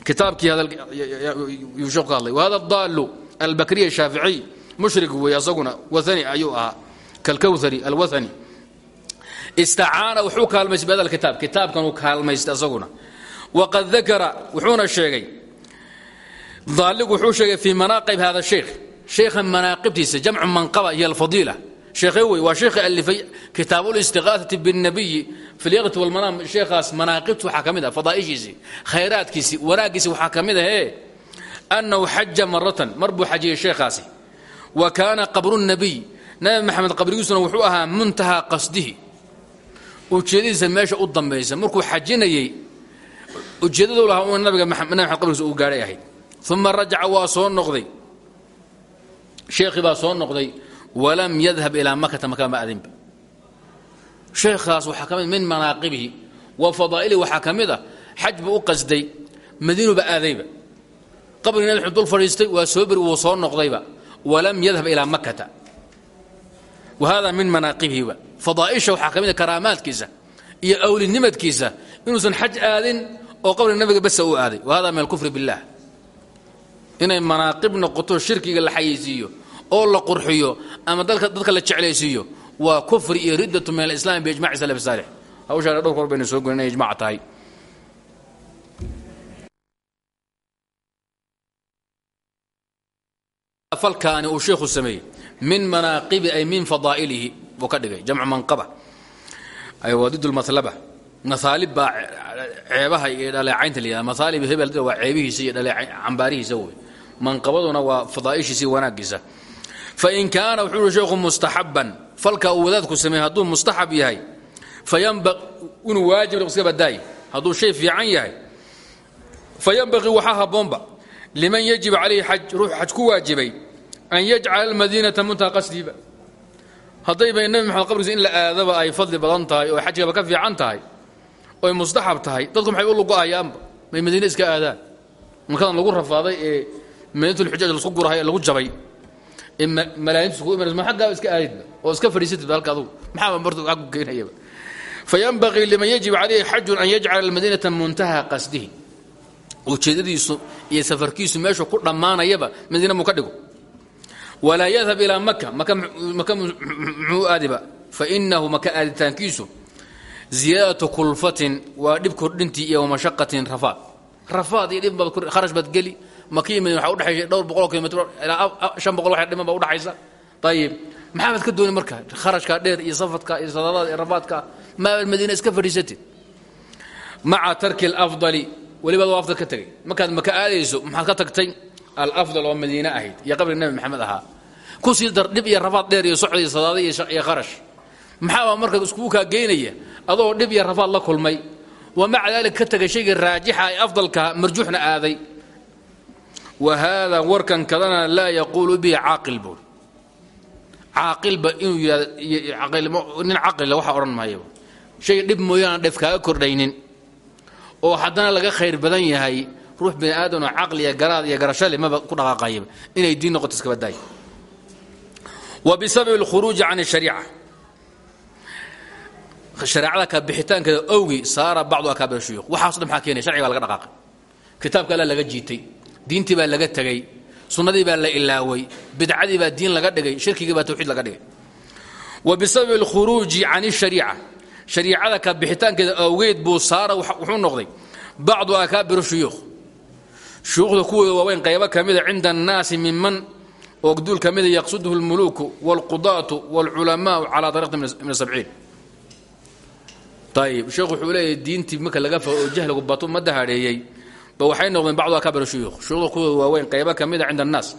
Speaker 1: kitaabkii yuu sheekhu ka hadlay. Wahada daalu albakriya shaaficiy mushrik weeye asaguna wathani ayuu ahaa kalkawthari alwathani. Istacaana wuxuu kaalmaystay bihada kitaab. Kitaabkan uu kaalmaystay asaguna waqad dakara wuxuuna sheegay daaligu wuxuu sheegay fii manaaqib hada sheikh sheekha manaaqibtiisa jamcu manqaba iyo alfadiila. Sheekhe wey waa sheekha alifay kitaabu listiqaasati binnabiyi fi lyaqti walmanaam sheekhaas manaaqibtu waxaa ka mid ah fadaa'ishiisii khayraadkiisii wanaaggiisii waxaa ka mid ahee annahu xaja maratan mar buu xajiyey sheekhaasi. Wa kaana qabru nabiy nabi maxamed qabrigiisuna wuxuu ahaa muntahaa qasdihi. Ujeedadiisa meesha u dambaysa markuu xajinayey ujeeddadu lahaa nabiga nabi maxamed qabrigiisa uu gaadhay ahayd. Uma rajaca waa soo noqday sheekhii baa soo noqday walam yadhab ilaa makata makaan ba adinba. Sheekhaas waxaa ka mid min manaaqibihi wa fadaa'ilihi waxaa ka mid a xaj buu u qasday madiinuba aadayba. Qabrigi nabi dul fadhiistay waa soo beri wuu soo noqdayba. Walam yadhab ilaa makata wa hada min manaaqibihiba fadaa'isha waxaa ka mid a karaamaadkiisa iyo awlinimadkiisa inuusan xaj aadin oo qabriga nabiga basa aaday. Wa hada min alkufri inay manaaqib noqoto shirkiga la xayeysiiyo oo la qurxiyo ama dadka la jeclaysiiyo waa kufri iyo riddatu min alislaam biijmaci salaf saalix. Hawshaan dhowr kor baynu soo goyn inay tahay. Falkaani uu sheekhu sameeyey min manaaqibi ay min fadaa'ilihi buu ka dhigay jamcu manqaba. Ay waa did lmatlaba maaalib baa ceebaha iyo dhaleecaynta la maaalib hebel waa ceebihiisa iyo cambaarihiisa wey manqabaduna waa fadaa'ishiisa wanaaggiisa. Fain kaana wuxuu sheekhu mustaxaban falka wadaadku sameeyey hadduu mustaxab yahay inuu waajib iska badaaye hadduu shay fiican yahay fayanbaqii waxaa habboonba liman yajibu calayhi xaj ruux xaj ku waajibay an yajcala almadiinata muntaha qasdiiba haddayba nabi maxamed in la aadaba ay fadli badan tahay oo xajigaba ka fiican tahay oy mustaxab tahay dadku maxay u lugo-ayaanba may madiine aadaan. Markadan lagu rafaaday ee madiinatulxujaaj lasku gurahay lagu jabay ee malaayiintu iskugu imanaysa ma xaggaaba iska aadidba oo iska fadhiisatidba halka adugu maxaaba martu xaggu keenayaba fayanbagii liman yajib calayhi xajun an yajcala almadiinata muntaha qasdihi. Ujeedadiisu iyo safarkiisu meeshu ku dhammaanayaba madiina muu ka dhigo. Walaa yadhab ilaa maka maka muxuu aadiba fainahu maka aaditaankiisu ziyaadatu kulfatin waa dhib kordhintii iyo wamashaqatin rafaad rafaad iyo kharash baad geli makiyi madiina waxaa udhexaysa dhowr boqoloo kilomitr ilaa shan boqol wax dhiman baa udhexaysa ayib maxaa baad ka dooni marka kharashkaa dheer iyo safadka iyo sadadaada iyo rafaadka maabaad madiina iska fadhiisatid. Maca tarki alafdali welibaad waa afdal ka tegay. Markaad maka aadayso maxaad ka tagtay alafdal oo madiine ahayd iyo qabriga nebi maxamed ahaa. Ku sii dar dhib iyo rafaad dheer iyo socod iyo sadaada iyo kharash. Maxaabaa marka iskugu kaa geynaya adoo dhib iyo rafaad la kulmay. Wa maca daalik ka tegay shaygii raajixa ee afdalkaa marjuuxna aaday wa haadaa warkan kadana laa yaquulu bihi caaqil buur caaqilba inuu nin caqlila waxa odhan maayo. Shay dhib mooyaane dheef kaaga kordhaynin. Oo haddana laga khayr badan yahay ruux bini aadamoo caqli iyo garaad iyo garashale maba ku dhaqaaqayaba inay diin noqoto iskaba daay wa bisababi alkhuruuji can ashariica shareecada ka bixitaankeeda owgi saara bacdu akaabir shuyuukh waxaaso dhan maxaa keenaya sharciga laga dhaqaaqay. Kitaabka alla diintii baa laga tegey sunnadii baa la ilaaway bidcadii baa diin laga dhigay shirkigii baa tawxiid laga dhigay. Wa bisababi alkhuruuji can ashariica shariicada ka bixitaankeeda awgeed buu saara wuxuu noqday bacdu akaabir shuyuukh. Shuyuukhda kuwooda waaweyn qaybo ka mida cinda annaasi minman oo duul ka mida yaqsuduhu almuluuku waalqudaatu waalculamaau calaa tariiqati min asabciin ayib sheekhu wuxuu leeyahay diintii marka laga fao oo jahligu bato hadheeyey ba waxay noqdeen bacdu akaabir shuyuukh. Shuyuukhda kuwooda waaweyn qaybo ka mida cinda annaas.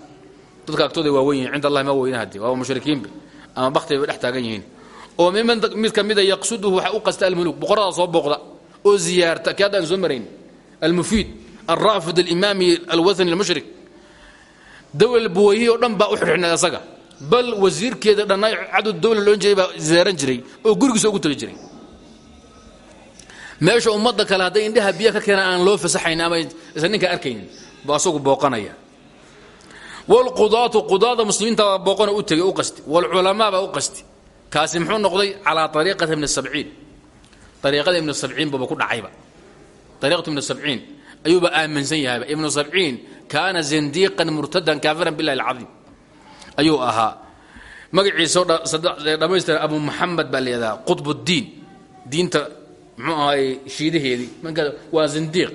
Speaker 1: Dadka agtooda waaweyn yihiin cinda allahi ma weyna haddi waa mushrikiinba ama bakti bay dhex yihiin. Oo miman mid ka mida yaqsuduhu waxa u qasta almuluk. Boqorada soo booqda oo ziyaarta kii haddaan soo marayn almufiid alraafid alimaami alwathani almushrik. Dowla buwayhi oo dhan u xidhxidhnay asaga. Bal wasiirkeeda dhanna cadud dowla loon jiray baa jiray oo gurigiisa ugu tagi jiray meesha ummadda kale hadday indhaha biya ka keenaan aan loo fasaxayn ama isla ninka arkaynin buu asagu booqanaya. Wlqudaatu muslimiinta booqana u tegay u qasti. Waalculamaa baa u qasti. Kaasi muxuu noqday calaa ariiqati ibni sabciin. Ariiqada ibnu sabciin buuba ku dhacayba ariiqatu ibnu sabciin ayuuba aaminsan yahayba ibnu sabciin kaana zindiiqan murtadan kaafiran billahi alcadiim. Ayuu ahaa. Magaciisa dhammaystira abu muxamed baa qutbuddiin diinta muxuu ahaay shiidaheedii waa zindiiq.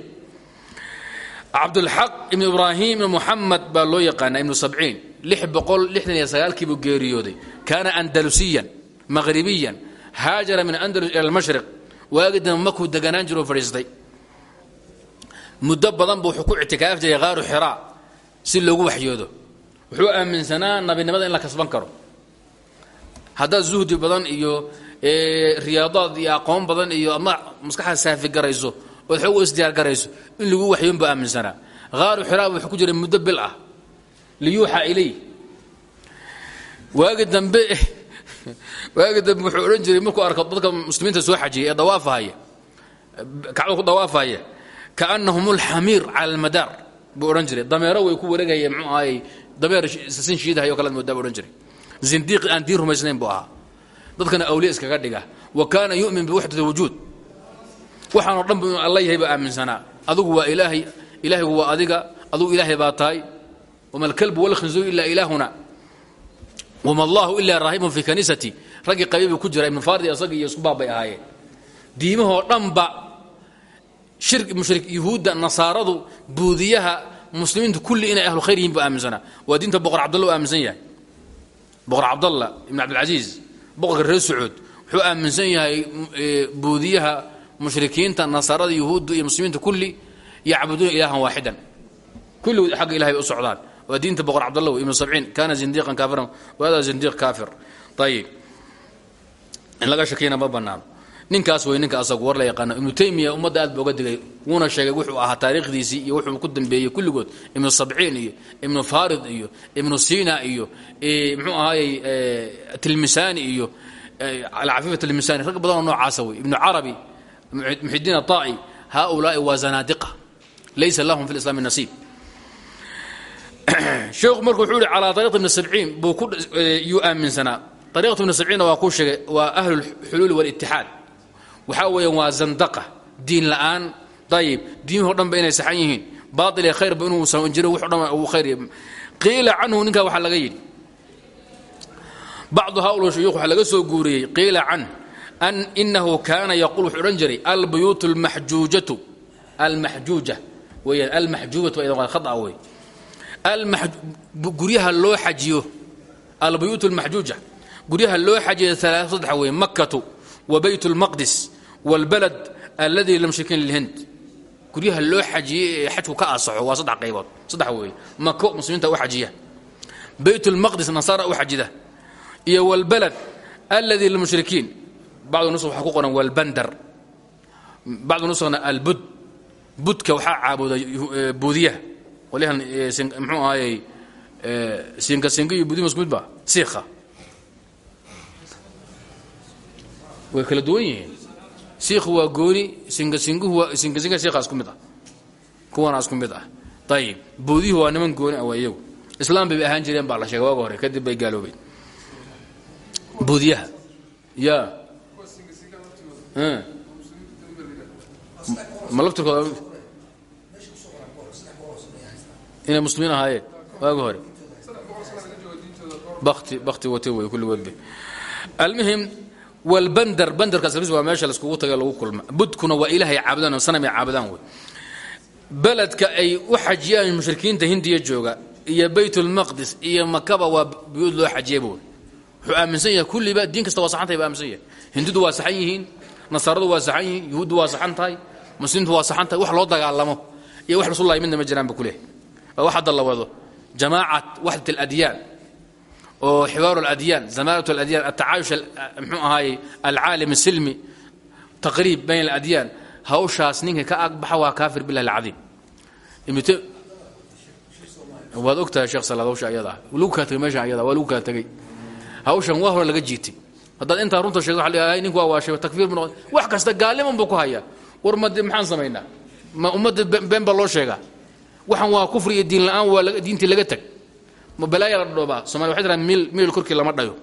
Speaker 1: Cabdulxaq ibnu ibraahim ibnu muxamed baa loo yaqaanaa ibnu sabciin. Iyo sagaalkii buu geeriyooday. Kaana andalusiyan maqhribiyan haajara min andalus ila almashriq. Waagi dambe makuu deganaan jiro fadhiistay. Muddo badan buu wuxuu ku ictikaaf jiray qaaru xiraa si loogu waxyoodo. Wuxuu aaminsanaa nabinimada in la kasban karo. Haddaad zuhdi badan iyo riyaadaad iyo aqoon badan iyo ama maskaxda saafi garayso ood xoog isdiyaar garayso in lagu waxyoon buu aaminsanaa qaaru xiraa wuxuu ku jiray muddo bil ah. Liyuuxa ilay. Waagi dambe (laughs) waagi dambe wuxuu odhan jiray markuu arko dadka muslimiinta soo xajiyay ee dawaafahaya kacbada ku dawaafahaya kaannahum alxamiir cala almadaar buu odhan jiray. Dameero way ku wareegaya mxuu ahaayey dameer sin shiidahay o kale moodaa buu jiray. Zindiiqi aan diin buu ahaa dadkana awliya iskaga dhiga. Wa kaana yu'min biwaxdat alwujuud. Waxaanoo dhan bu inuu yahay baa aaminsanaa. Adigu waa ilaahay ilaahaygu waa adiga adigu ilaahay baa tahay. Wama alkalbu walkhinzuur ila ilaahuna. Wama allahu ilaa raahibun fii kaniisati raggii qabiibuu ku jira ibnu farid asagii iyo isku baabay ahaayeen. Diimahoo dhanba shir mushrik yuhuudda nasaaradu buudiyaha muslimiintu kulli inay ahlu khayr yihiin buu aaminsanaa waa diinta boqor cabdalla aaminsan yahay. Boqor cabdalla ibn cabdilcasiis boqorka reer sacuud wuxuu aaminsan yahay buudiyaha mushrikiinta nasaarada yuhuudda iyo muslimiinta kulli yacbuduuna ilaahan waaxidan. Kulligood xagga ilahay u socdaan. Waa diinta boqor cabdalla w ibnu sabciin. Kaana zindiiqan kaafiran. Wahada zindiiq kaafir. Ayib in laga shakiyana ma ninkaas way ninka asagu war la yaqaano. Ibnu taymiya ummadda aad ba uga digay wuuna sheegay wuxuu ahaa taariikhdiisii iyo wuxuu ku dambeeyey kulligood. Ibnu sabciin iyo ibnu farid iyo ibnu sina iyo mxuu ahaayey tilmisani iyo alcafiifa tilmisani rag badanoo noocaasa wey. Ibnu carabi muxidiin aطaa'i haulaai waa zanaadiqa laysa lahum fi lislami nasiib. (clears throat) Sheekhu marku wuxuu yihi calaa ariiqi ibni sabciin buu ku yuu aaminsanaa ariiqatu ibni sabciinna waa kuu sheegay waa ahlu lxuluuli walitixaad waxaa weeyaan waa zandaqa diin la'aan. Ayib diimuhu dhan ba inay saxan yihiin. Baail ee khayrba inuu san jiro wux dhan uu khayr qiila canhu ninkaa waxaa laga yidhi. Bacdu haula shuyuukh waxaa laga soo guuriyey qiila canh an inahu kaana yaquul wuxuu odhan jiray albuyuut almaxjuujatu almaxjuuja weeyaan almaxjuubatu aydan khata wey guryaha loo xajiyo albuyuut almaxjuuja guryaha loo xajiyo saddex wey makkatu wa bayt اlmaqdis wاlbalad alladii limshrikiin lilhind guryaha loo xajiyey ee xajku ka asaxo waa saddex qaybood saddex weeye mako muslimiinta u xajiya bayt اlmaqdis nasaara u xajida iyo wاlbalad alladii lilmushrikiin bacdu nus waxaa ku qoran wاlbandar bacdu nusna albud budka waxaa caabuda buudiyaha qolyahan mxuu ahaayey sinka sinka iyo buudiya masku mid ba siikha way kala duwan yihiin siikhu waa gooni mid ah. Kuwana isku mid ah. Ayib boodiyuhu waa niman gooni ah waa iyagu. Islaam bay ahaan jireen baa la sheegay waaga hore kadib bay gaaloobeen. Boodiyaha ya. Ma laftirkooda inay muslimiin ahaayeen waaga hore. Bakti bakti wate wey kulligoodba almuhim wlbandar bandarkaas waa meesha laiskugu taga lagu kulma. Budkuna waa ilaahay caabudaan oo sanamay caabudaan wey. Beledka ay u xajiyaan mushrikiinta hindiya jooga iyo baytulmaqdis iyo makaba waa buyuud loo xajiyayba wey wuxuu aaminsan yahay kulliba diin kasta waa saxantay ba aaminsan yahay. Hindidu waa saxan yihiin nasaaradu waa saxan yihiin yuhuuddu waa saxan tahay muslimiintu waa saxan wax loo dagaalamo iyo wax lasu midna ma jiraan ba kuleh waa wax hadda la wado. Jamaacat waxdat aladyaan oo xiwaaru aladyan zamalat aladyan atacaayush mxuu ahaayey alcaalim asilmi taqriib bayn aladyaan hawshaas ninka ka agbaxa waa kaafir bilah alcadiim waad ogtahay sheekh salaad hawsha ayada ah. Lagu tagay meeshan ayada waa lagu kaa tegey hawshan waa hore laga jiitay. Haddaad intaa runta sheegto waxa la ninku waa waashay takfiir bu wax kasta gaaliman buu ku hayaa. War made maxaan samaynaa ma ummadda been loo sheegaa. Waxan waa kufri diin la'aan waa diintii laga tag ma balaaya la dhoobaa somali waxay tiraa miil miil korkii lama dhayo.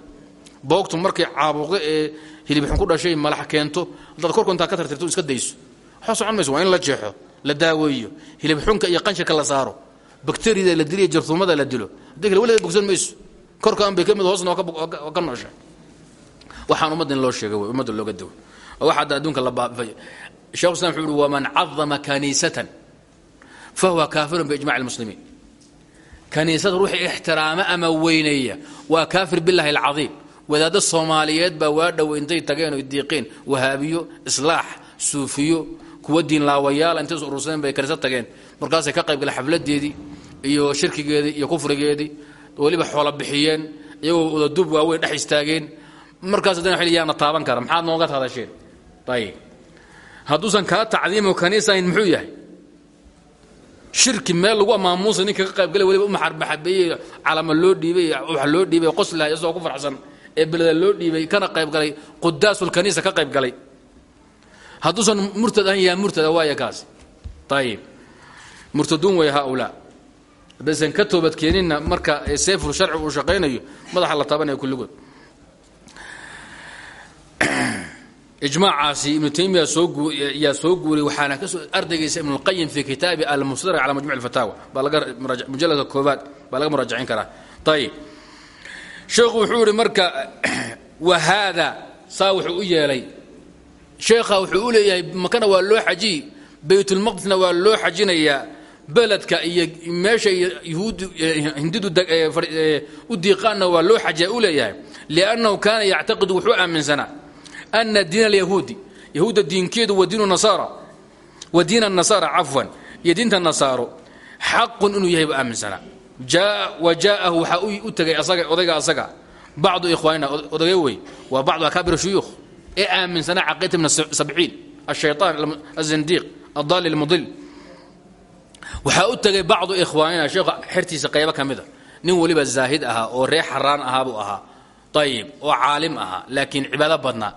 Speaker 1: Boogtu markay caabuqdo ee hilibxun ku dhashay malax keento haddaad korku intaa ka tartirto iska dayso. Waxaa socon mayso waa in la jeexo la daaweeyo hilibxunka iyo qanshirka la saaro bakteriyada la diliyo jartumada la dilo. Haddii kale weligeed bogsan mayso. Korkaan bay ka mid hoosna waa ka noosha. Waxaan ummadda in loo sheegay wey ummadda looga dawo. Oo waxa hadda adduunka la baabay shekhu islam wuxuu uhi waman cadama kaniisatan fahuwa kaafirun biijmaci almuslimiin kaniisada ruuxii ixtiraama ama weyneeya waa kaafir billahi alcadiim. Wadaaddo soomaaliyeed baa waa dhow intay tageen oy diiqeen wahaabiyo islaax suufiyo kuwa diinlaawayaala intay is urursadeen bay kaniisad tageen. Markaasay ka qayb galeen xafladeedii iyo shirkigeedii iyo kufrigeedii. Weliba xoola bixiyeen iyagoo wadaduub waaweyn dhex istaageen. Markaas haddana yaana taaban kara maxaad nooga hadasheen ayib hadduusan kaa tacdiimo kaniisahayn muxuu yahay shirki meel lagu maamuusa ninka ka qaybgalay waliba u maxabeeyey calama loo dhiibay wax loo dhiibay qoslahay isagoo ku farxsan ee beleda loo dhiibay kana qaybgalay qudaasulkaniisa ka qaybgalay hadduusan murtad ahan yaha murtada waaya kaasi. Ayib murtaduun way haaulaa haddaysan ka toobadkeeninna marka seeful sharci uu shaqaynayo madaxa la taabanaya kulligood ijmaacaasi ibnu taymiya yaa soo guuriyey waxaana ka soo ardaygiisa ibnulqayim fi kitaabi almustadrak cala majmuc laga mujalladka koobaad baa laga muraajacin karaa. Ayib sheekhu wuxuu marka (clears throat) wa haada saa wuxuu u yeelay. Sheekha wuxuu u leeyahay makana waa loo xajiy baytulmaqdisna waa loo xajinayaa beledka iyo meesha yuhuud hindidu u diiqaanna waa loo xajiya u leeyahay. Liannahu kaana yactaqidu wuxuu aaminsanaa ana diin alyahuudi yahuudda diinkeedu wa diin nasaara wa diin annasaara cafwan iyo diinta nasaaro xaqun inuu yahay buu aaminsanaa wa jaa'ahu waxaa u tegay odayga asaga bacdu ikhwaanina odagay wey waa bacdu akaabir shuyuukh ee aaminsanaa caqiidata min sabciin ashayطaan azindiiq addaali almudil waxaa u tegay bacdu ikhwaanina sheekhu xertiisa qaybo ka mida nin weliba zaahid ahaa oo reer xaraan ahaa buu ahaa ayib oo caalim ahaa laakiin cibaado badnaa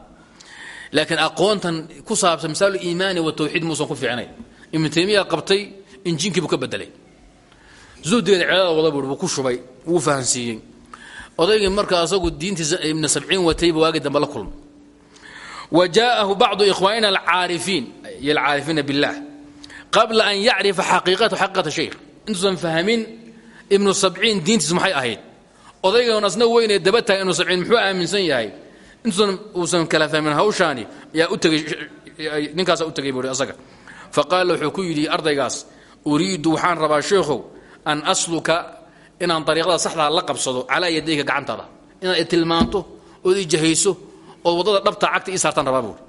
Speaker 1: laakiin aqoontan ku saabsan masaalu iimaani wa tawxiid muusan ku fiicnayn. Ibnu taymiya qabtay injiinkii buu ka bedelay. Zuhdigeeda cibaadada wada buui buu ku shubay wuu fahansiiyey. Odaygii marka asagu diintiisa ibna sabciin watayba waagi dambe la kulmay wa jaa'ahu bacdu ikhwaanina alcaarifiin iyo alcaarifiina biاllah qabla an yacrifa xaqiiqata xaqiiqata shaykh. Intuusan fahmin ibnu sabciin diintiisu maxay ahayd. Odaygan asna weynee daba tahay ibnu muxuu aaminsan yahay intuusan uusan kala fahmin hawshaani yaa u tegay u tegay buui asaga. Faqaala wuxuu ku yidhi ardaygaas uriidu waxaan rabaa sheekhow an asluka inaan dariiqada saxdaa la qabsado calaa yadayka gacantaada. Inaad i tilmaanto ood i jahayso ood waddada dhabta cagta ii rabaa buuri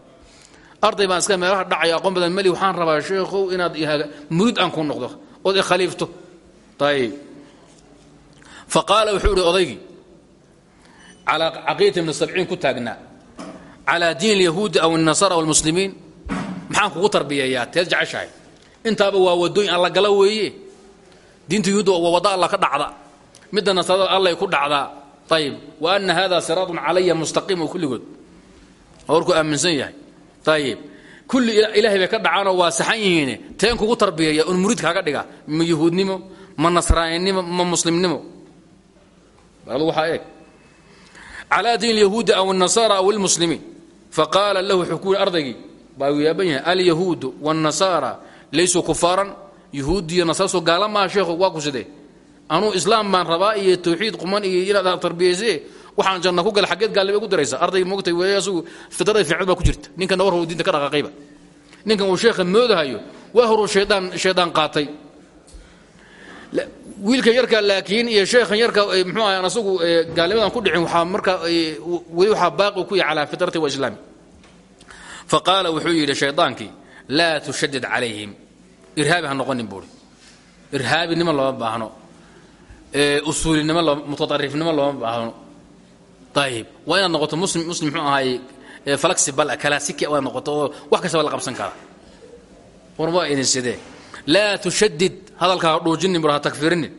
Speaker 1: arday baan iska meelaha dhacayo aqoon badan meli waxaan rabaa sheekhow inaad murid aan ku noqdo ood i khaliifto. Ayib fa wuxuu odaygii calaa caqiidati ibni sabciin ku taagnaa calaa diin alyahuudi aw alnasara walmuslimiin maxaan kugu tarbiyeeyaa teed jeceshahay intaaba waa wadooyin alla gala weeye diinta yuhuudda waa wadda alla ka dhacda midda nasarada allay ku dhacdaa ayib wa ana hada siraatun calaya mustaqiim oo kulligood warkuu aaminsan yahay ayib kulli ilaahay bay ka dhacaanoo waa saxan yihiine teen kugu tarbiyeeya un murid kaaga dhiga ma yuhuudnimo ma nasraanimo ma muslimnimo adu waxaa eeg calaa diin alyahuudi aw alnasaara aw almuslimiin faqaala lahu wuxuu ku yihi ardaygii baa uu yaaban yahay alyahuudu wاnnasaara laysuu kufaaran yahuudiyo nasarso gaala maaha sheekhu waa ku sidee anuu islaam baan rabaa iyo tawxiid quman iyo inaad tarbiyayse waxaan janna ku gala xaggeed gaalnimo gu daraysa ardayga moogtay wey asugu fidrada fiicnad baa ku jirta ninkanna war hor diinta ka ninkan moodahayo waa horuu shaydaan wiilkan yarka laakiin iyo sheekhan yarka mxuu ahay asagu gaalnimadan ku dhicin waxaa markaa weli waxaa baaqi ku yahay calaa fitrati wa islaami. Fa qaala wuxuu yidhi shaydaankii laa tushadid calayhim. Irhaabi ha noqonin buuri irhaabinimo looma baahno. Usuulinimo mutaarifnimo looma baahno. Ayib waa inaad noqoto muslim muslim mxuu ahaay flexible classici waa noqoto oo wax kastaba la qabsan kara war waa idin sidee laa tushadid hadalka ha dhuujinin bur ha takfirinin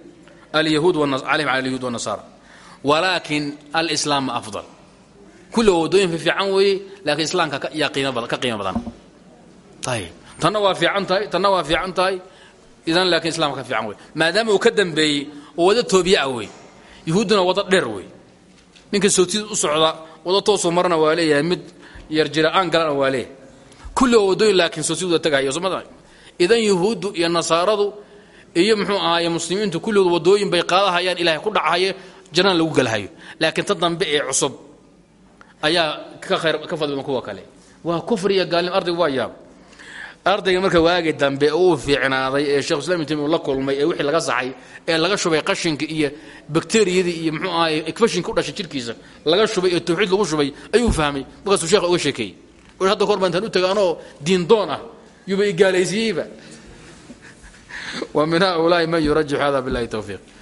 Speaker 1: alyahuud calayhim cala alyahuud wanasaara walaakin alislaam afdal kulliga waddooyin fiican weeye laakiin islaamka ka qiimo badan ayib tanna waa fiican tahay tanna waa fiican tahay idan laakiin islamka ka fiican wey maadaama uu ka dambeeyey oo wada toobiyaa wey yuhuudduna wada dheer wey ninka sootida u socda wada toosoo marana waa leeyahay mid yar jira-aan galana waa leeyahay kulliga waddooyin laakiin sootidooda tagahayo somada idan yuhuuddu iyo nasaaradu iyo muxuu ahaaye muslimiintu kulligood waddooyin bay qaadahayaan ilahay ku dhacahaye jannana lagu galahayo. Laakiin ta dambe cusub ayaa ka khayr ka fadli badan kuwa kale. Waa kufri iyo gaalnimo. Ardaygu waa yaab. Ardayga marka waagi dambe uu fiicnaaday ee shekh islam ibn taymiya la kulmay ee wixii laga saxay ee laga shubay qashinka iyo bakteriyadii iyo muxuu ahaay ekfashinka u dhashay jirkiisa laga shubay ee tawxiid lagu shubay ayuu fahmay. Markaasuu sheekha uga sheekeeyey. Hadda kahor baan intaan u tagay anoo diin doon ah yuuba igaalaysiiyeyba wa min haulaai man yurajix hada billahi tawfiiq